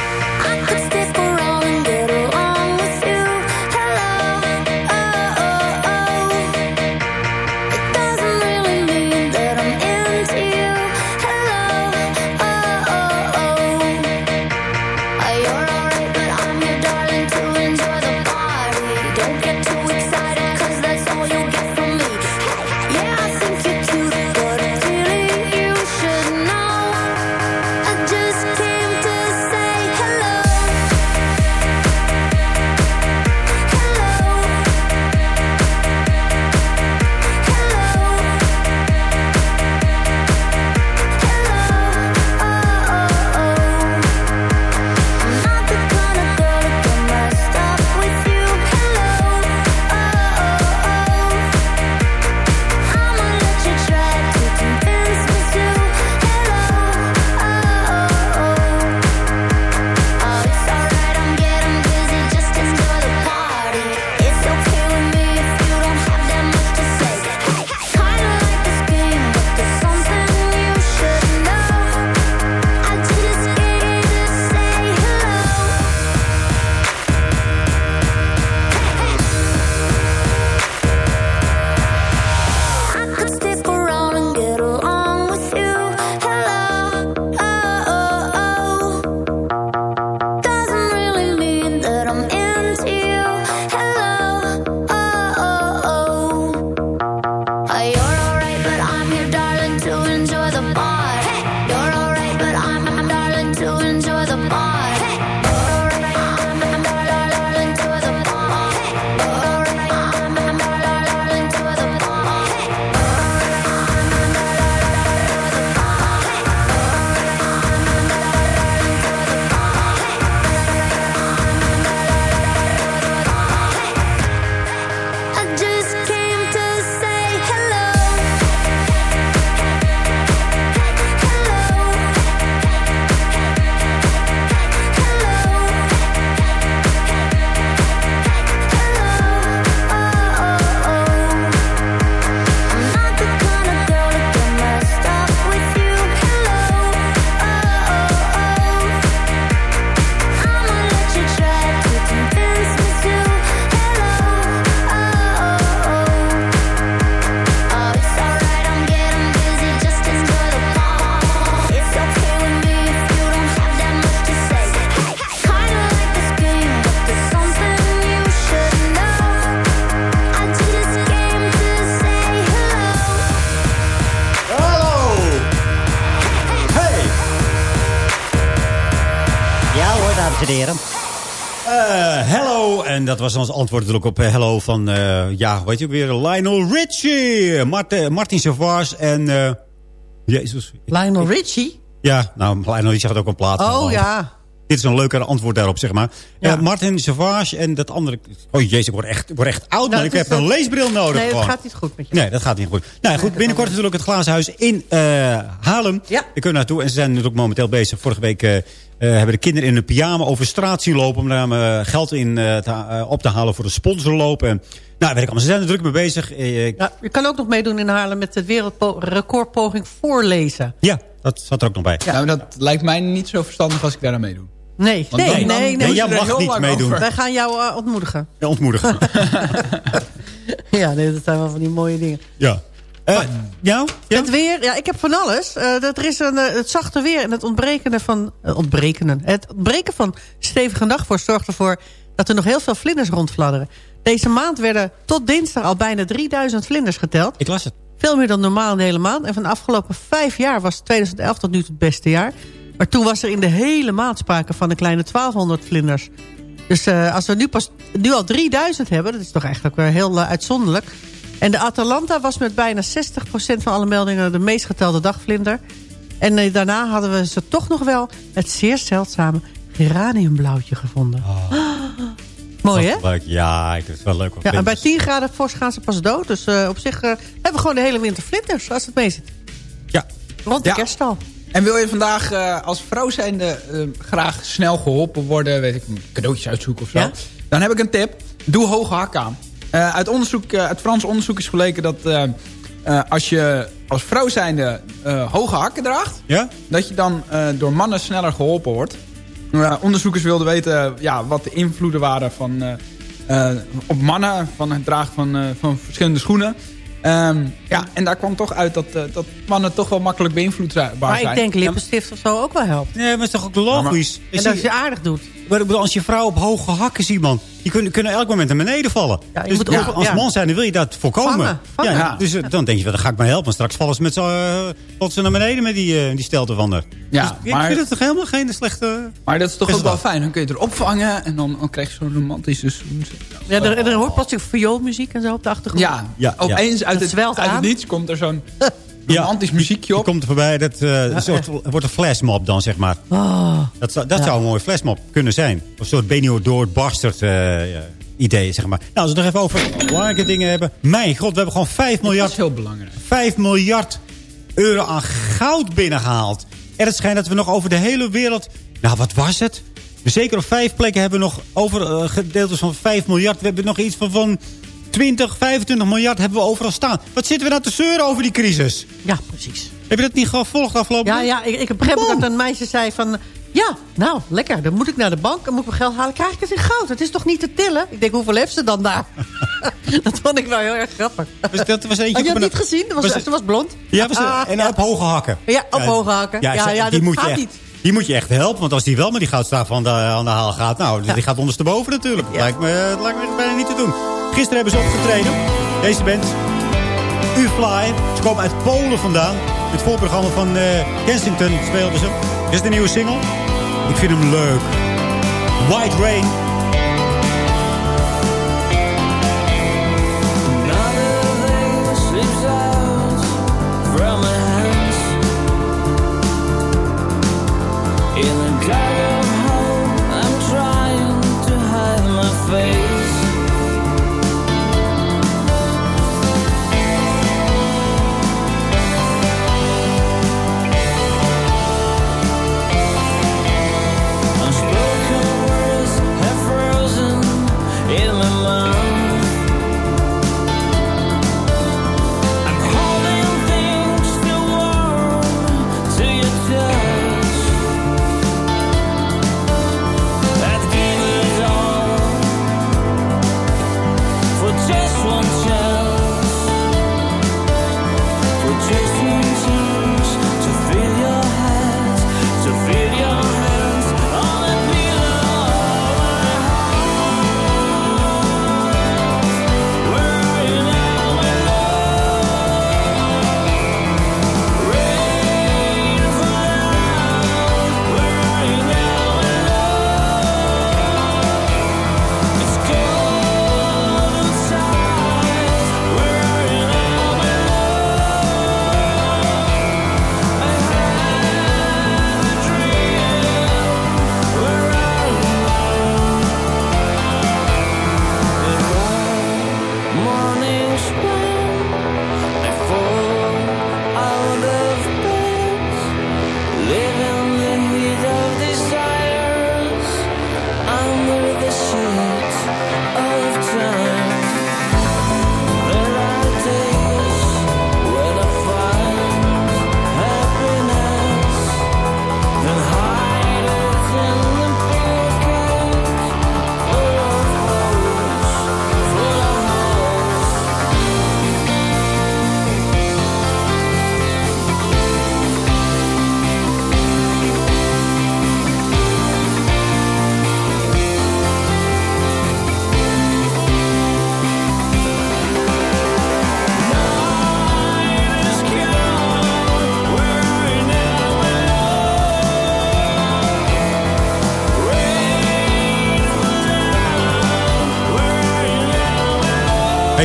Dat was ons antwoord natuurlijk op eh, hello van, eh, ja, weet je ook weer, Lionel Richie. Mart Martin Savage en, eh, jezus. Lionel Richie? Ja, nou, Lionel Richie had ook een plaat. Oh, van, ja. Dit is een leuker antwoord daarop, zeg maar. Eh, Martin Savage en dat andere... Oh jezus, ik word echt, ik word echt oud, Nou, man. Ik heb een dat- leesbril nodig Nee, gewoon. gaat niet goed met je. Nee, dat gaat niet goed. Nou goed, binnenkort natuurlijk het Glazen Huis in eh Haarlem. Ja. We kunnen naartoe en ze zijn natuurlijk momenteel bezig. Vorige week eh, eh, hebben de kinderen in een pyjama over straat zien lopen... om daar eh, geld in eh, te op te halen voor de sponsorlopen. En, nou, weet ik allemaal. Ze zijn er druk mee bezig. Ja, je kan ook nog meedoen in Haarlem met het wereldrecordpoging voorlezen. ja, dat zat er ook nog bij. Ja, maar dat lijkt mij niet zo verstandig als ik daar aan meedoe. Nee, Want nee, dan- dan nee, nee. er heel lang over. Wij gaan jou ontmoedigen. Ja, ontmoedigen. [laughs] ja, nee, dat zijn wel van die mooie dingen. ja. Eh, jou? Het weer, ja, ik heb van alles. Eh, dat er is een, eh, het zachte weer en het ontbrekende van... ontbrekenen. Het ontbreken van stevige nachtvorst zorgt ervoor... dat er nog heel veel vlinders rondfladderen. Deze maand werden tot dinsdag al bijna 3000 vlinders geteld. Ik las het. Veel meer dan normaal in de hele maand. En van de afgelopen vijf jaar was 2011 tot nu toe het beste jaar. Maar toen was er in de hele maand sprake van een kleine 1200 vlinders. Dus als we nu, pas, nu al 3000 hebben, dat is toch eigenlijk weer heel uitzonderlijk. En de Atalanta was met bijna 60% van alle meldingen de meest getelde dagvlinder. En eh, daarna hadden we ze toch nog wel het zeer zeldzame geraniumblauwtje gevonden. [gasps] Mooi, hè? Leuk. Ja, ik vind het wel leuk. Ja, en bij vlinders. 10 graden vorst gaan ze pas dood. Dus eh, op zich eh, hebben we gewoon de hele winter vlinders, als het mee zit. Ja. Rond de Ja. kerststal. En wil je vandaag eh, als vrouw zijnde graag snel geholpen worden... weet ik, cadeautjes uitzoeken of zo... Ja? dan heb ik een tip. Doe hoge hakken aan. Eh, uit, onderzoek, eh, uit Frans onderzoek is gebleken dat... eh, eh, als je als vrouw zijnde eh, hoge hakken draagt... Ja? dat je dan eh, door mannen sneller geholpen wordt. Onderzoekers wilden weten ja, wat de invloeden waren van, eh, eh, op mannen... van het dragen van, eh, van verschillende schoenen... Ehm, ja, en daar kwam toch uit dat, eh, dat mannen toch wel makkelijk beïnvloedbaar Maar zijn. ik denk lippenstift of zo ook wel helpt. Nee, maar het is toch ook logisch? En als je aardig doet. Maar ik als je vrouw op hoge hakken ziet, man... die kunnen, kunnen elk moment naar beneden vallen. Ja, je dus moet als- ook- als ja. man zijn, dan wil je dat voorkomen. Vangen, vangen. Ja, Ja. Dus eh, dan denk je, wel, dan ga ik me helpen. Straks vallen ze met uh, ze naar beneden met die, eh, die stelte van haar. Ja, dus, ik maar- vind het toch helemaal geen slechte... Maar dat is toch ook wel fijn. Dan kun je het erop vangen en dan, dan krijg je zo'n romantische. Ja, er, er hoort plots vioolmuziek en zo op de achtergrond. Ja, Ja, ja. opeens uit het, uit het niets komt er zo'n [laughs] romantisch muziekje Je op. komt er voorbij, dat eh, [laughs] een soort, wordt een flashmob dan, zeg maar. Oh. Dat, zou, dat Ja. zou een mooie flashmob kunnen zijn. Of een soort Benio door het Bastard eh, ja, idee, zeg maar. Nou, als we het nog even over belangrijke dingen hebben. Mijn god, we hebben gewoon 5 Dat miljard is heel belangrijk. 5 miljard euro aan goud binnengehaald. En het schijnt dat we nog over de hele wereld... Nou, wat was het? Zeker op vijf plekken hebben we nog over eh, gedeeltes van 5 miljard. We hebben nog iets van, van 20, 25 miljard hebben we overal staan. Wat zitten we nou te zeuren over die crisis? Ja, precies. Heb je dat niet gevolgd afgelopen Ja, ja ik, ik heb begrepen dat een meisje zei van... Ja, nou, lekker. Dan moet ik naar de bank en moet ik mijn geld halen. Krijg ik het in goud? Het is toch niet te tillen? Ik denk, hoeveel heeft ze dan daar? [laughs] dat vond ik wel heel erg grappig. Dus dat was eentje je dat niet gezien? Dat was, was- ze was blond. Ja, was, Ah, en ja. op hoge hakken. Ja, op hoge hakken. Ja, ja, die, dat moet je gaat echt, niet. Die moet je echt helpen. Want als die wel met die goudstaaf aan de, aan de haal gaat... Nou, die gaat ondersteboven natuurlijk. Dat lijkt, me, dat lijkt me bijna niet te doen. Gisteren hebben ze opgetreden. Deze band. U-Fly. Ze komen uit Polen vandaan. Het voorprogramma van eh, Kensington speelden ze. Dit is de nieuwe single. Ik vind hem leuk. White Rain.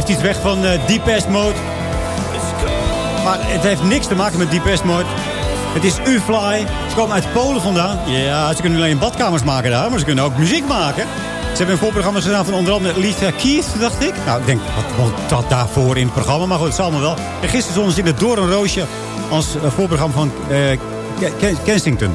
Heeft iets weg van uh, Deepest Mode. Maar het heeft niks te maken met Deepest Mode. Het is U-Fly. Ze komen uit Polen vandaan. Ja, ze kunnen alleen badkamers maken daar, maar ze kunnen ook muziek maken. Ze hebben een voorprogramma gedaan van onder andere Lisa Keith, dacht ik. Nou, ik denk, wat, dat daarvoor in het programma? Maar goed, het zal allemaal wel. En gisteren stonden ze in het Doornroosje als uh, voorprogramma van uh, Kensington.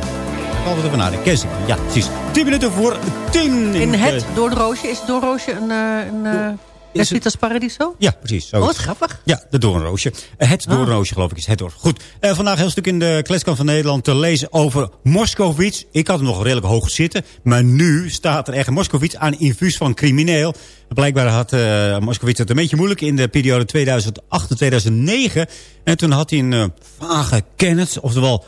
Had het even nadenken. Kensington, ja, precies. 10 minuten voor 10. In het Doornroosje, is het Doornroosje een... een. Is het als Paradiso? Ja, precies. Zo oh, wat grappig. Ja, de Doornroosje. Het Doornroosje, geloof ik, is het door. Goed. Uh, vandaag heel stuk in de Kleskant van Nederland te lezen over Moskowitz. Ik had hem nog redelijk hoog zitten. Maar nu staat er echt Moskowitz aan infuus van crimineel. Blijkbaar had uh, Moskowitz het een beetje moeilijk in de periode 2008-2009. En toen had hij een uh, vage kennis, oftewel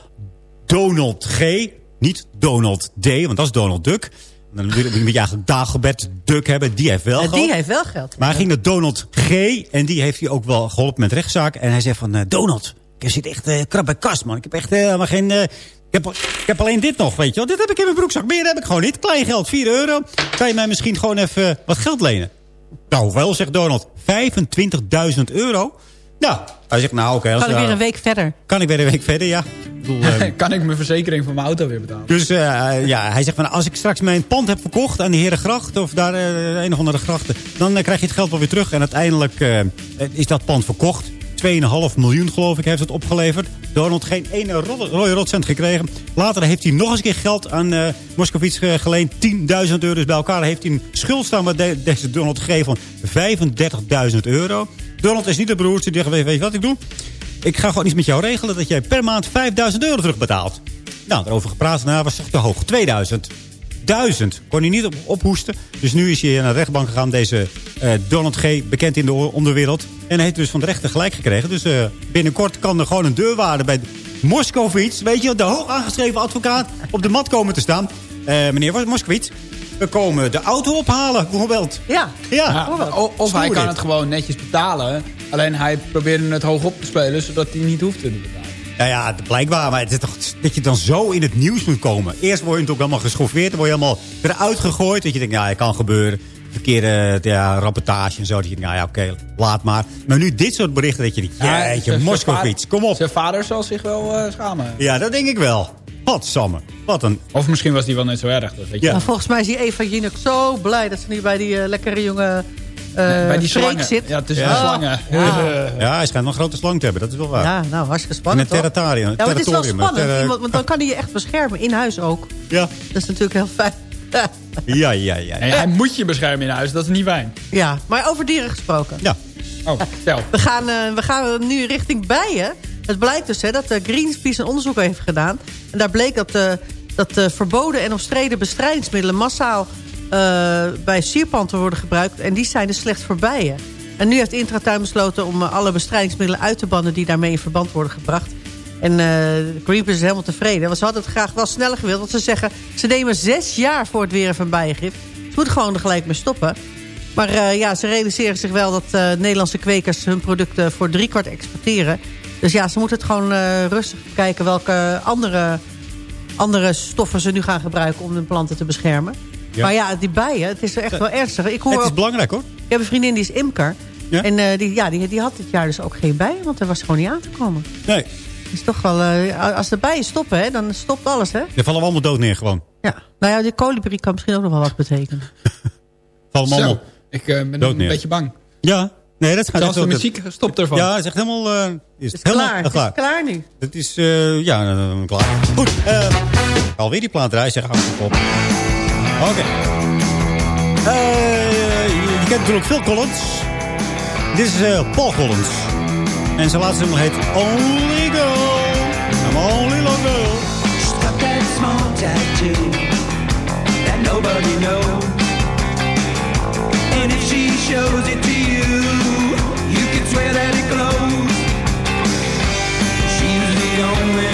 Donald G. Niet Donald D, want dat is Donald Duck. Dan moet je eigenlijk Dagobert Duck hebben. Die heeft wel geld. Die heeft wel geld. Maar hij ging naar Donald G. En die heeft hij ook wel geholpen met rechtszaak. En hij zei van, uh, Donald, ik zit echt uh, krap bij kast, man. Ik heb echt helemaal geen... Ik, heb, ik heb alleen dit nog, weet je wel. Dit heb ik in mijn broekzak. Meer heb ik gewoon niet. Klein geld, 4 euro. Kan je mij misschien gewoon even wat geld lenen? Nou, wel, zegt Donald. 25.000 euro? Nou, hij zegt, nou oké. Okay, kan ik weer een week verder? Kan ik weer een week verder, ja. Bedoel, uh, [laughs] kan ik mijn verzekering van mijn auto weer betalen? Dus uh, ja, hij zegt van als ik straks mijn pand heb verkocht aan de Herengracht of daar uh, een of andere grachten, dan krijg je het geld wel weer terug. En uiteindelijk is dat pand verkocht. 2,5 miljoen geloof ik heeft het opgeleverd. Donald geen ene rode rotcent gekregen. Later heeft hij nog eens een keer geld aan uh, Moskovits geleend. 10.000 euro. Dus bij elkaar heeft hij een schuld staan met de, deze Donald gegeven van 35.000 euro. Donald is niet de broertje die zegt, weet je wat ik doe? Ik ga gewoon iets met jou regelen dat jij per maand 5000 euro terugbetaalt. Nou, daarover gepraat. Nou, was toch te hoog. 2000. 1000. Kon hij niet op, ophoesten. Dus nu is hij naar de rechtbank gegaan. Deze uh, Donald G. bekend in de onderwereld. En hij heeft dus van de rechter gelijk gekregen. Dus uh, binnenkort kan er gewoon een deurwaarde bij Moskowitz. Weet je, de hoog aangeschreven advocaat op de mat komen te staan. Uh, meneer Moskowitz. We komen de auto ophalen, bijvoorbeeld. Ja. ja. ja. Of, of hij kan het gewoon netjes betalen. Alleen hij probeerde het hoog op te spelen, zodat hij niet hoeft te betalen. Nou ja, blijkbaar. Maar het is toch dat je dan zo in het nieuws moet komen. Eerst word je natuurlijk allemaal geschoffeerd. Dan word je allemaal eruit gegooid. Dat je denkt, ja, het kan gebeuren. Verkeerde ja, rapportage en zo. Dat je denkt, nou ja, oké, laat maar. Maar nu dit soort berichten dat je denkt, ja, jeetje, Moskowitz, kom op. Zijn vader zal zich wel uh, schamen. Ja, dat denk ik wel. Wat samme. Wat een... Of misschien was die wel net zo erg. Dus, weet je. Ja. Nou, volgens mij is die Eva Jinek zo blij dat ze nu bij die uh, lekkere jonge uh, bij die slangen. zit. Ja, tussen ja. de slangen. Ja. ja, hij schijnt wel een grote slang te hebben. Dat is wel waar. Ja, nou, hartstikke spannend. In een territorium. Ja, maar het is wel spannend. Want, want dan kan hij je echt beschermen. In huis ook. Ja. Dat is natuurlijk heel fijn. ja, ja, ja. En hij moet je beschermen in huis. Dat is niet fijn. Ja, maar over dieren gesproken. Ja. Oh, stel. We gaan, uh, we gaan nu richting bijen. Het blijkt dus hè, dat uh, Greenpeace een onderzoek heeft gedaan. En daar bleek dat, uh, dat uh, verboden en omstreden bestrijdingsmiddelen... massaal bij sierpanten worden gebruikt. En die zijn dus slecht voor bijen. En nu heeft Intratuin besloten om alle bestrijdingsmiddelen uit te bannen... die daarmee in verband worden gebracht. En Greenpeace is helemaal tevreden. Want ze hadden het graag wel sneller gewild. Want ze zeggen, ze nemen zes jaar voor het weren van bijengif. Ze moeten gewoon er gelijk mee stoppen. Maar ja, ze realiseren zich wel dat Nederlandse kwekers hun producten voor driekwart exporteren. Dus ja, ze moeten het gewoon uh, rustig kijken welke andere, andere stoffen ze nu gaan gebruiken om hun planten te beschermen. Ja. Maar ja, die bijen, het is echt wel ernstig. Ik hoor het is ook, belangrijk hoor. Ik heb een vriendin die is imker. Ja? En uh, die, ja, die, die had dit jaar dus ook geen bijen, want er was gewoon niet aan te komen. Nee. is toch wel, uh, als de bijen stoppen, hè, dan stopt alles. Hè? Die vallen allemaal dood neer gewoon. Ja, nou ja, die kolibrie kan misschien ook nog wel wat betekenen. [laughs] vallen Zo, allemaal ik uh, ben een beetje bang. Ja, nee, dat gaat Zelfs de muziek stopt ervan. Ja, het is echt helemaal... Uh, is het is helemaal, klaar. Het klaar. is klaar nu. Het is, uh, ja, uh, klaar. Goed, uh, alweer die plaat draaien, zeg af op. Oké. Okay. je kent natuurlijk Phil Collins. Dit is Paul Collins. En zijn laatste nummer heet Only Girl. I'm only long girl. Stop that small tattoo that nobody knows. And if she shows it to you, you can swear that it glows. She's the only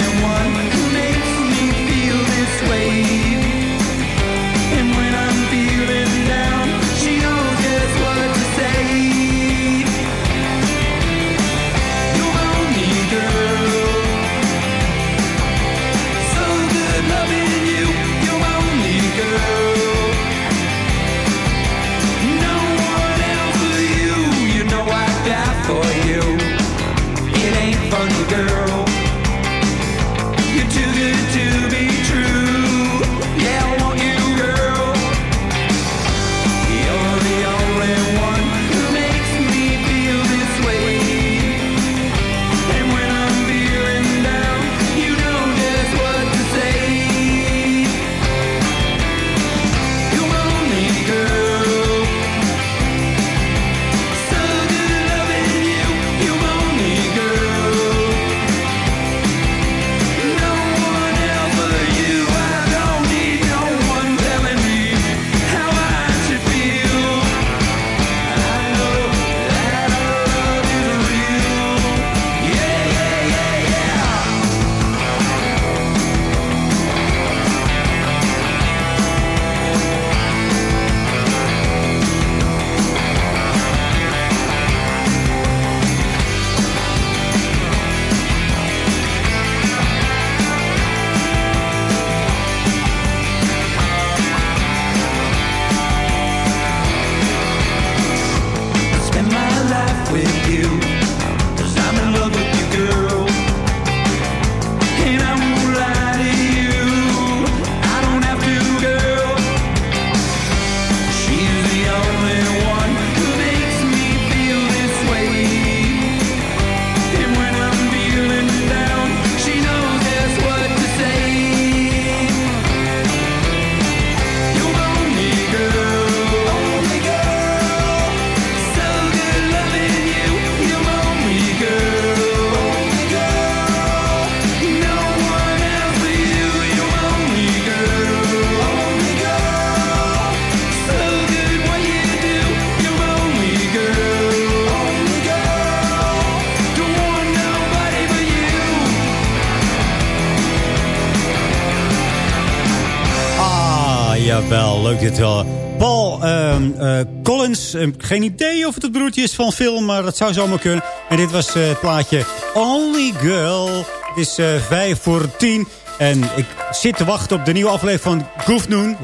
geen idee of het het broertje is van film, maar dat zou zomaar kunnen. En dit was eh, het plaatje Only Girl. Het is eh, vijf voor tien. En ik zit te wachten op de nieuwe aflevering van Koefnoen.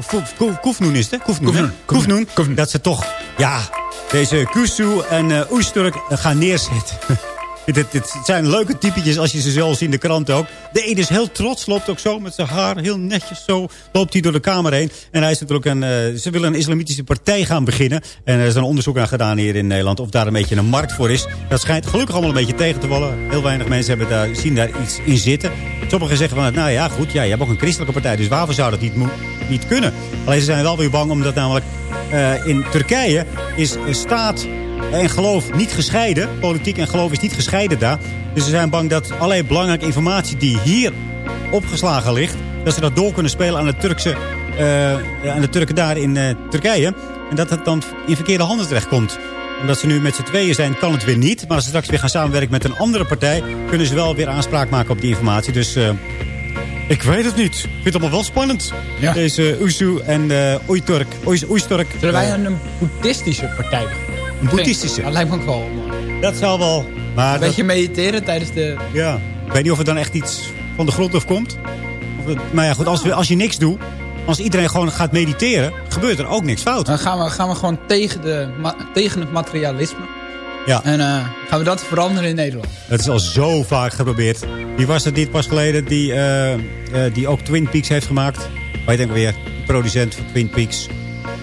Koefnoen is het, hè? Koefnoen? Koefnoen. Dat ze toch, ja, deze Kusu en eh Oesterk gaan neerzetten. [laughs] Dit zijn leuke typetjes als je ze ziet in de krant ook. De ene is heel trots, loopt ook zo met zijn haar. Heel netjes zo loopt hij door de kamer heen. En hij is natuurlijk een, eh, ze willen een islamitische partij gaan beginnen. En er is een onderzoek aan gedaan hier in Nederland. Of daar een beetje een markt voor is. Dat schijnt gelukkig allemaal een beetje tegen te vallen. Heel weinig mensen hebben daar, zien daar iets in zitten. Sommigen zeggen van, nou ja goed, ja, je hebt ook een christelijke partij. Dus waarvoor zou dat niet, niet kunnen? Alleen ze zijn wel weer bang omdat namelijk eh, in Turkije is staat en geloof niet gescheiden. Politiek en geloof is niet gescheiden daar. Dus ze zijn bang dat allerlei belangrijke informatie die hier opgeslagen ligt... dat ze dat door kunnen spelen aan de, Turkse, eh, aan de Turken daar in eh, Turkije. En dat het dan in verkeerde handen terechtkomt. Omdat ze nu met z'n tweeën zijn, kan het weer niet. Maar als ze straks weer gaan samenwerken met een andere partij... kunnen ze wel weer aanspraak maken op die informatie. Dus eh, ik weet het niet. Ik vind het allemaal wel spannend. Deze Oezu en uh, Oeiturk. Oeis- Oeisturk. Zullen wij een boeddhistische partij beginnen? Een boeddhistische? Dat lijkt me ook wel mooi. Dat zou wel... Maar Een dat- beetje mediteren tijdens de... Ja, ik weet niet of er dan echt iets van de grond af komt. Of het- maar ja, goed, als, we, als je niks doet... Als iedereen gewoon gaat mediteren, gebeurt er ook niks fout. Dan gaan we, gaan we gewoon tegen, de, tegen het materialisme. Ja. En eh, gaan we dat veranderen in Nederland. Het is al zo vaak geprobeerd. Wie was het dit pas geleden die, eh, eh, die ook Twin Peaks heeft gemaakt? Maar ik denk weer, de producent van Twin Peaks.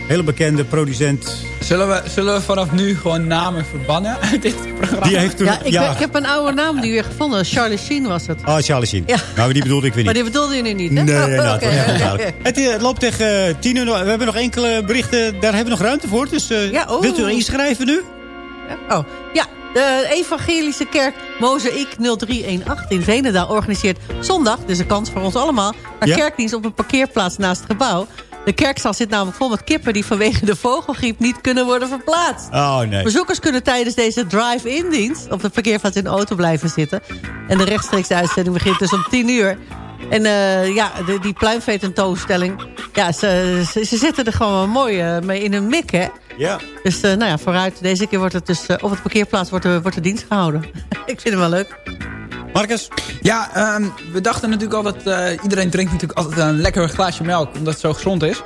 Hele bekende producent. Zullen we, zullen we vanaf nu gewoon namen verbannen uit [laughs] dit programma? Die heeft toen... Ja, ik, ik heb een oude naam die weer gevonden. Charlie Sheen was het. Ah, Charlie Sheen. Ja. Nou, die bedoelde ik weer Maar niet. die bedoelde je nu niet, hè? Nee, Oh, nee, nou, oké. het, [laughs] het, eh, het loopt tegen eh, tien uur. We hebben nog enkele berichten. Daar hebben we nog ruimte voor. Dus eh, Ja, oh. wilt u er inschrijven nu? Oh, ja. De evangelische kerk Mozaïek 0318 in Venendaal organiseert zondag, dus een kans voor ons allemaal, een Ja? kerkdienst op een parkeerplaats naast het gebouw. De kerkzaal zit namelijk vol met kippen die vanwege de vogelgriep niet kunnen worden verplaatst. Oh, nee. Bezoekers kunnen tijdens deze drive-in dienst op de parkeerplaats in de auto blijven zitten. En de rechtstreekse uitzending begint dus om 10 uur. En eh, ja, de, die pluimveetentoonstelling, ja, ze, ze, ze zitten er gewoon mooi eh, mee in hun mik, hè. Ja. Dus eh, nou ja, vooruit. Deze keer wordt het dus op het parkeerplaats wordt de, wordt de dienst gehouden. [laughs] Ik vind hem wel leuk. Marcus? Ja, ehm, we dachten natuurlijk altijd... eh, iedereen drinkt natuurlijk altijd een lekker glaasje melk... omdat het zo gezond is.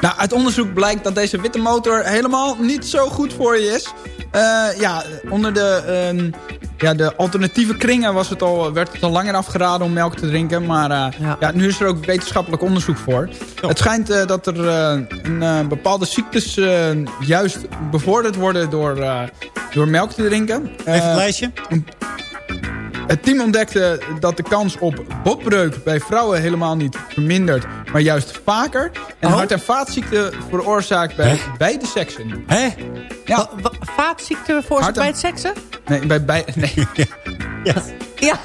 Nou, uit onderzoek blijkt dat deze witte motor... helemaal niet zo goed voor je is. Eh, ja, onder de, ehm, ja, de alternatieve kringen was het al, werd het al langer afgeraden om melk te drinken. Maar eh, ja. nu is er ook wetenschappelijk onderzoek voor. Het schijnt eh, dat er eh, een, bepaalde ziektes eh, juist bevorderd worden door, eh, door melk te drinken. Even Eh, lijstje. Het team ontdekte dat de kans op botbreuk bij vrouwen helemaal niet vermindert, maar juist vaker. En Oh. hart- en vaatziekten veroorzaakt bij beide seksen. Hè? Ja. Vaatziekte veroorzaakt bij het seksen? Nee, bij, bij, [laughs] nee. Ja. Ja.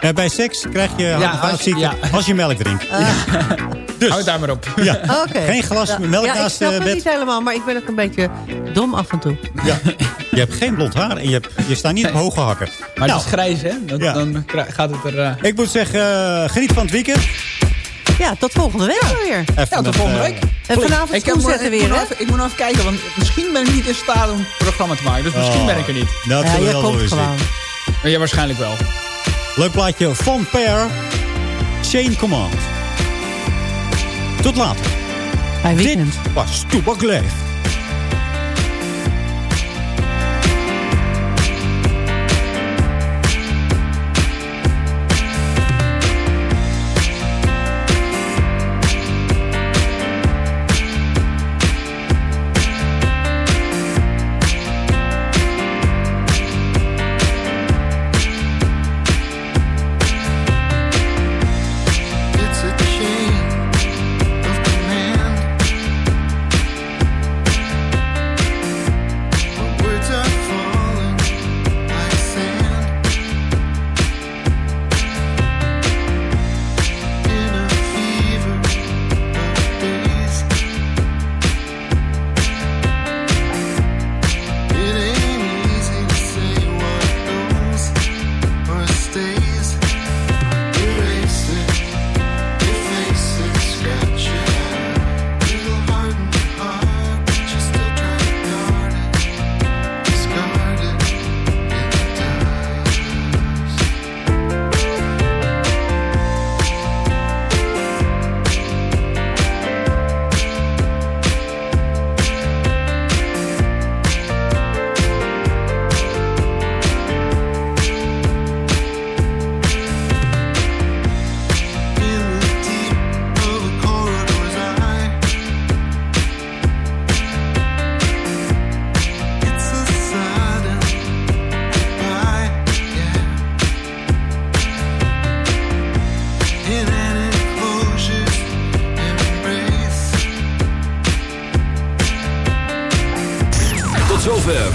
Ja, bij seks krijg je Ja, ja, als je- ja. als je melk drinkt. [laughs] Dus. Hou het daar maar op. Ja. [laughs] Oké. Geen glas Ja. melk ja, ik naast snap eh, het bed. niet helemaal, maar ik ben ook een beetje dom af en toe. Ja. Je hebt geen blond haar en je, hebt, je staat niet op hoge hakken. Maar Nou, het is grijs, hè? Ja. Dan krijg- gaat het er... eh, ik moet zeggen, eh, geniet van het weekend. Ja, tot volgende week weer. Even ja, tot met, volgende week. En vanavond ik, heb, zetten ik, weer, hè? even, ik moet nog even kijken, want misschien ben ik niet in staat om een programma te maken. Dus misschien Oh. ben ik er niet. Nou, dat Ja, jij wel komt gewoon. Ja, waarschijnlijk wel. Leuk plaatje van Per. Chain Command. Tot later. Bij. Dit was Toebak Leeft.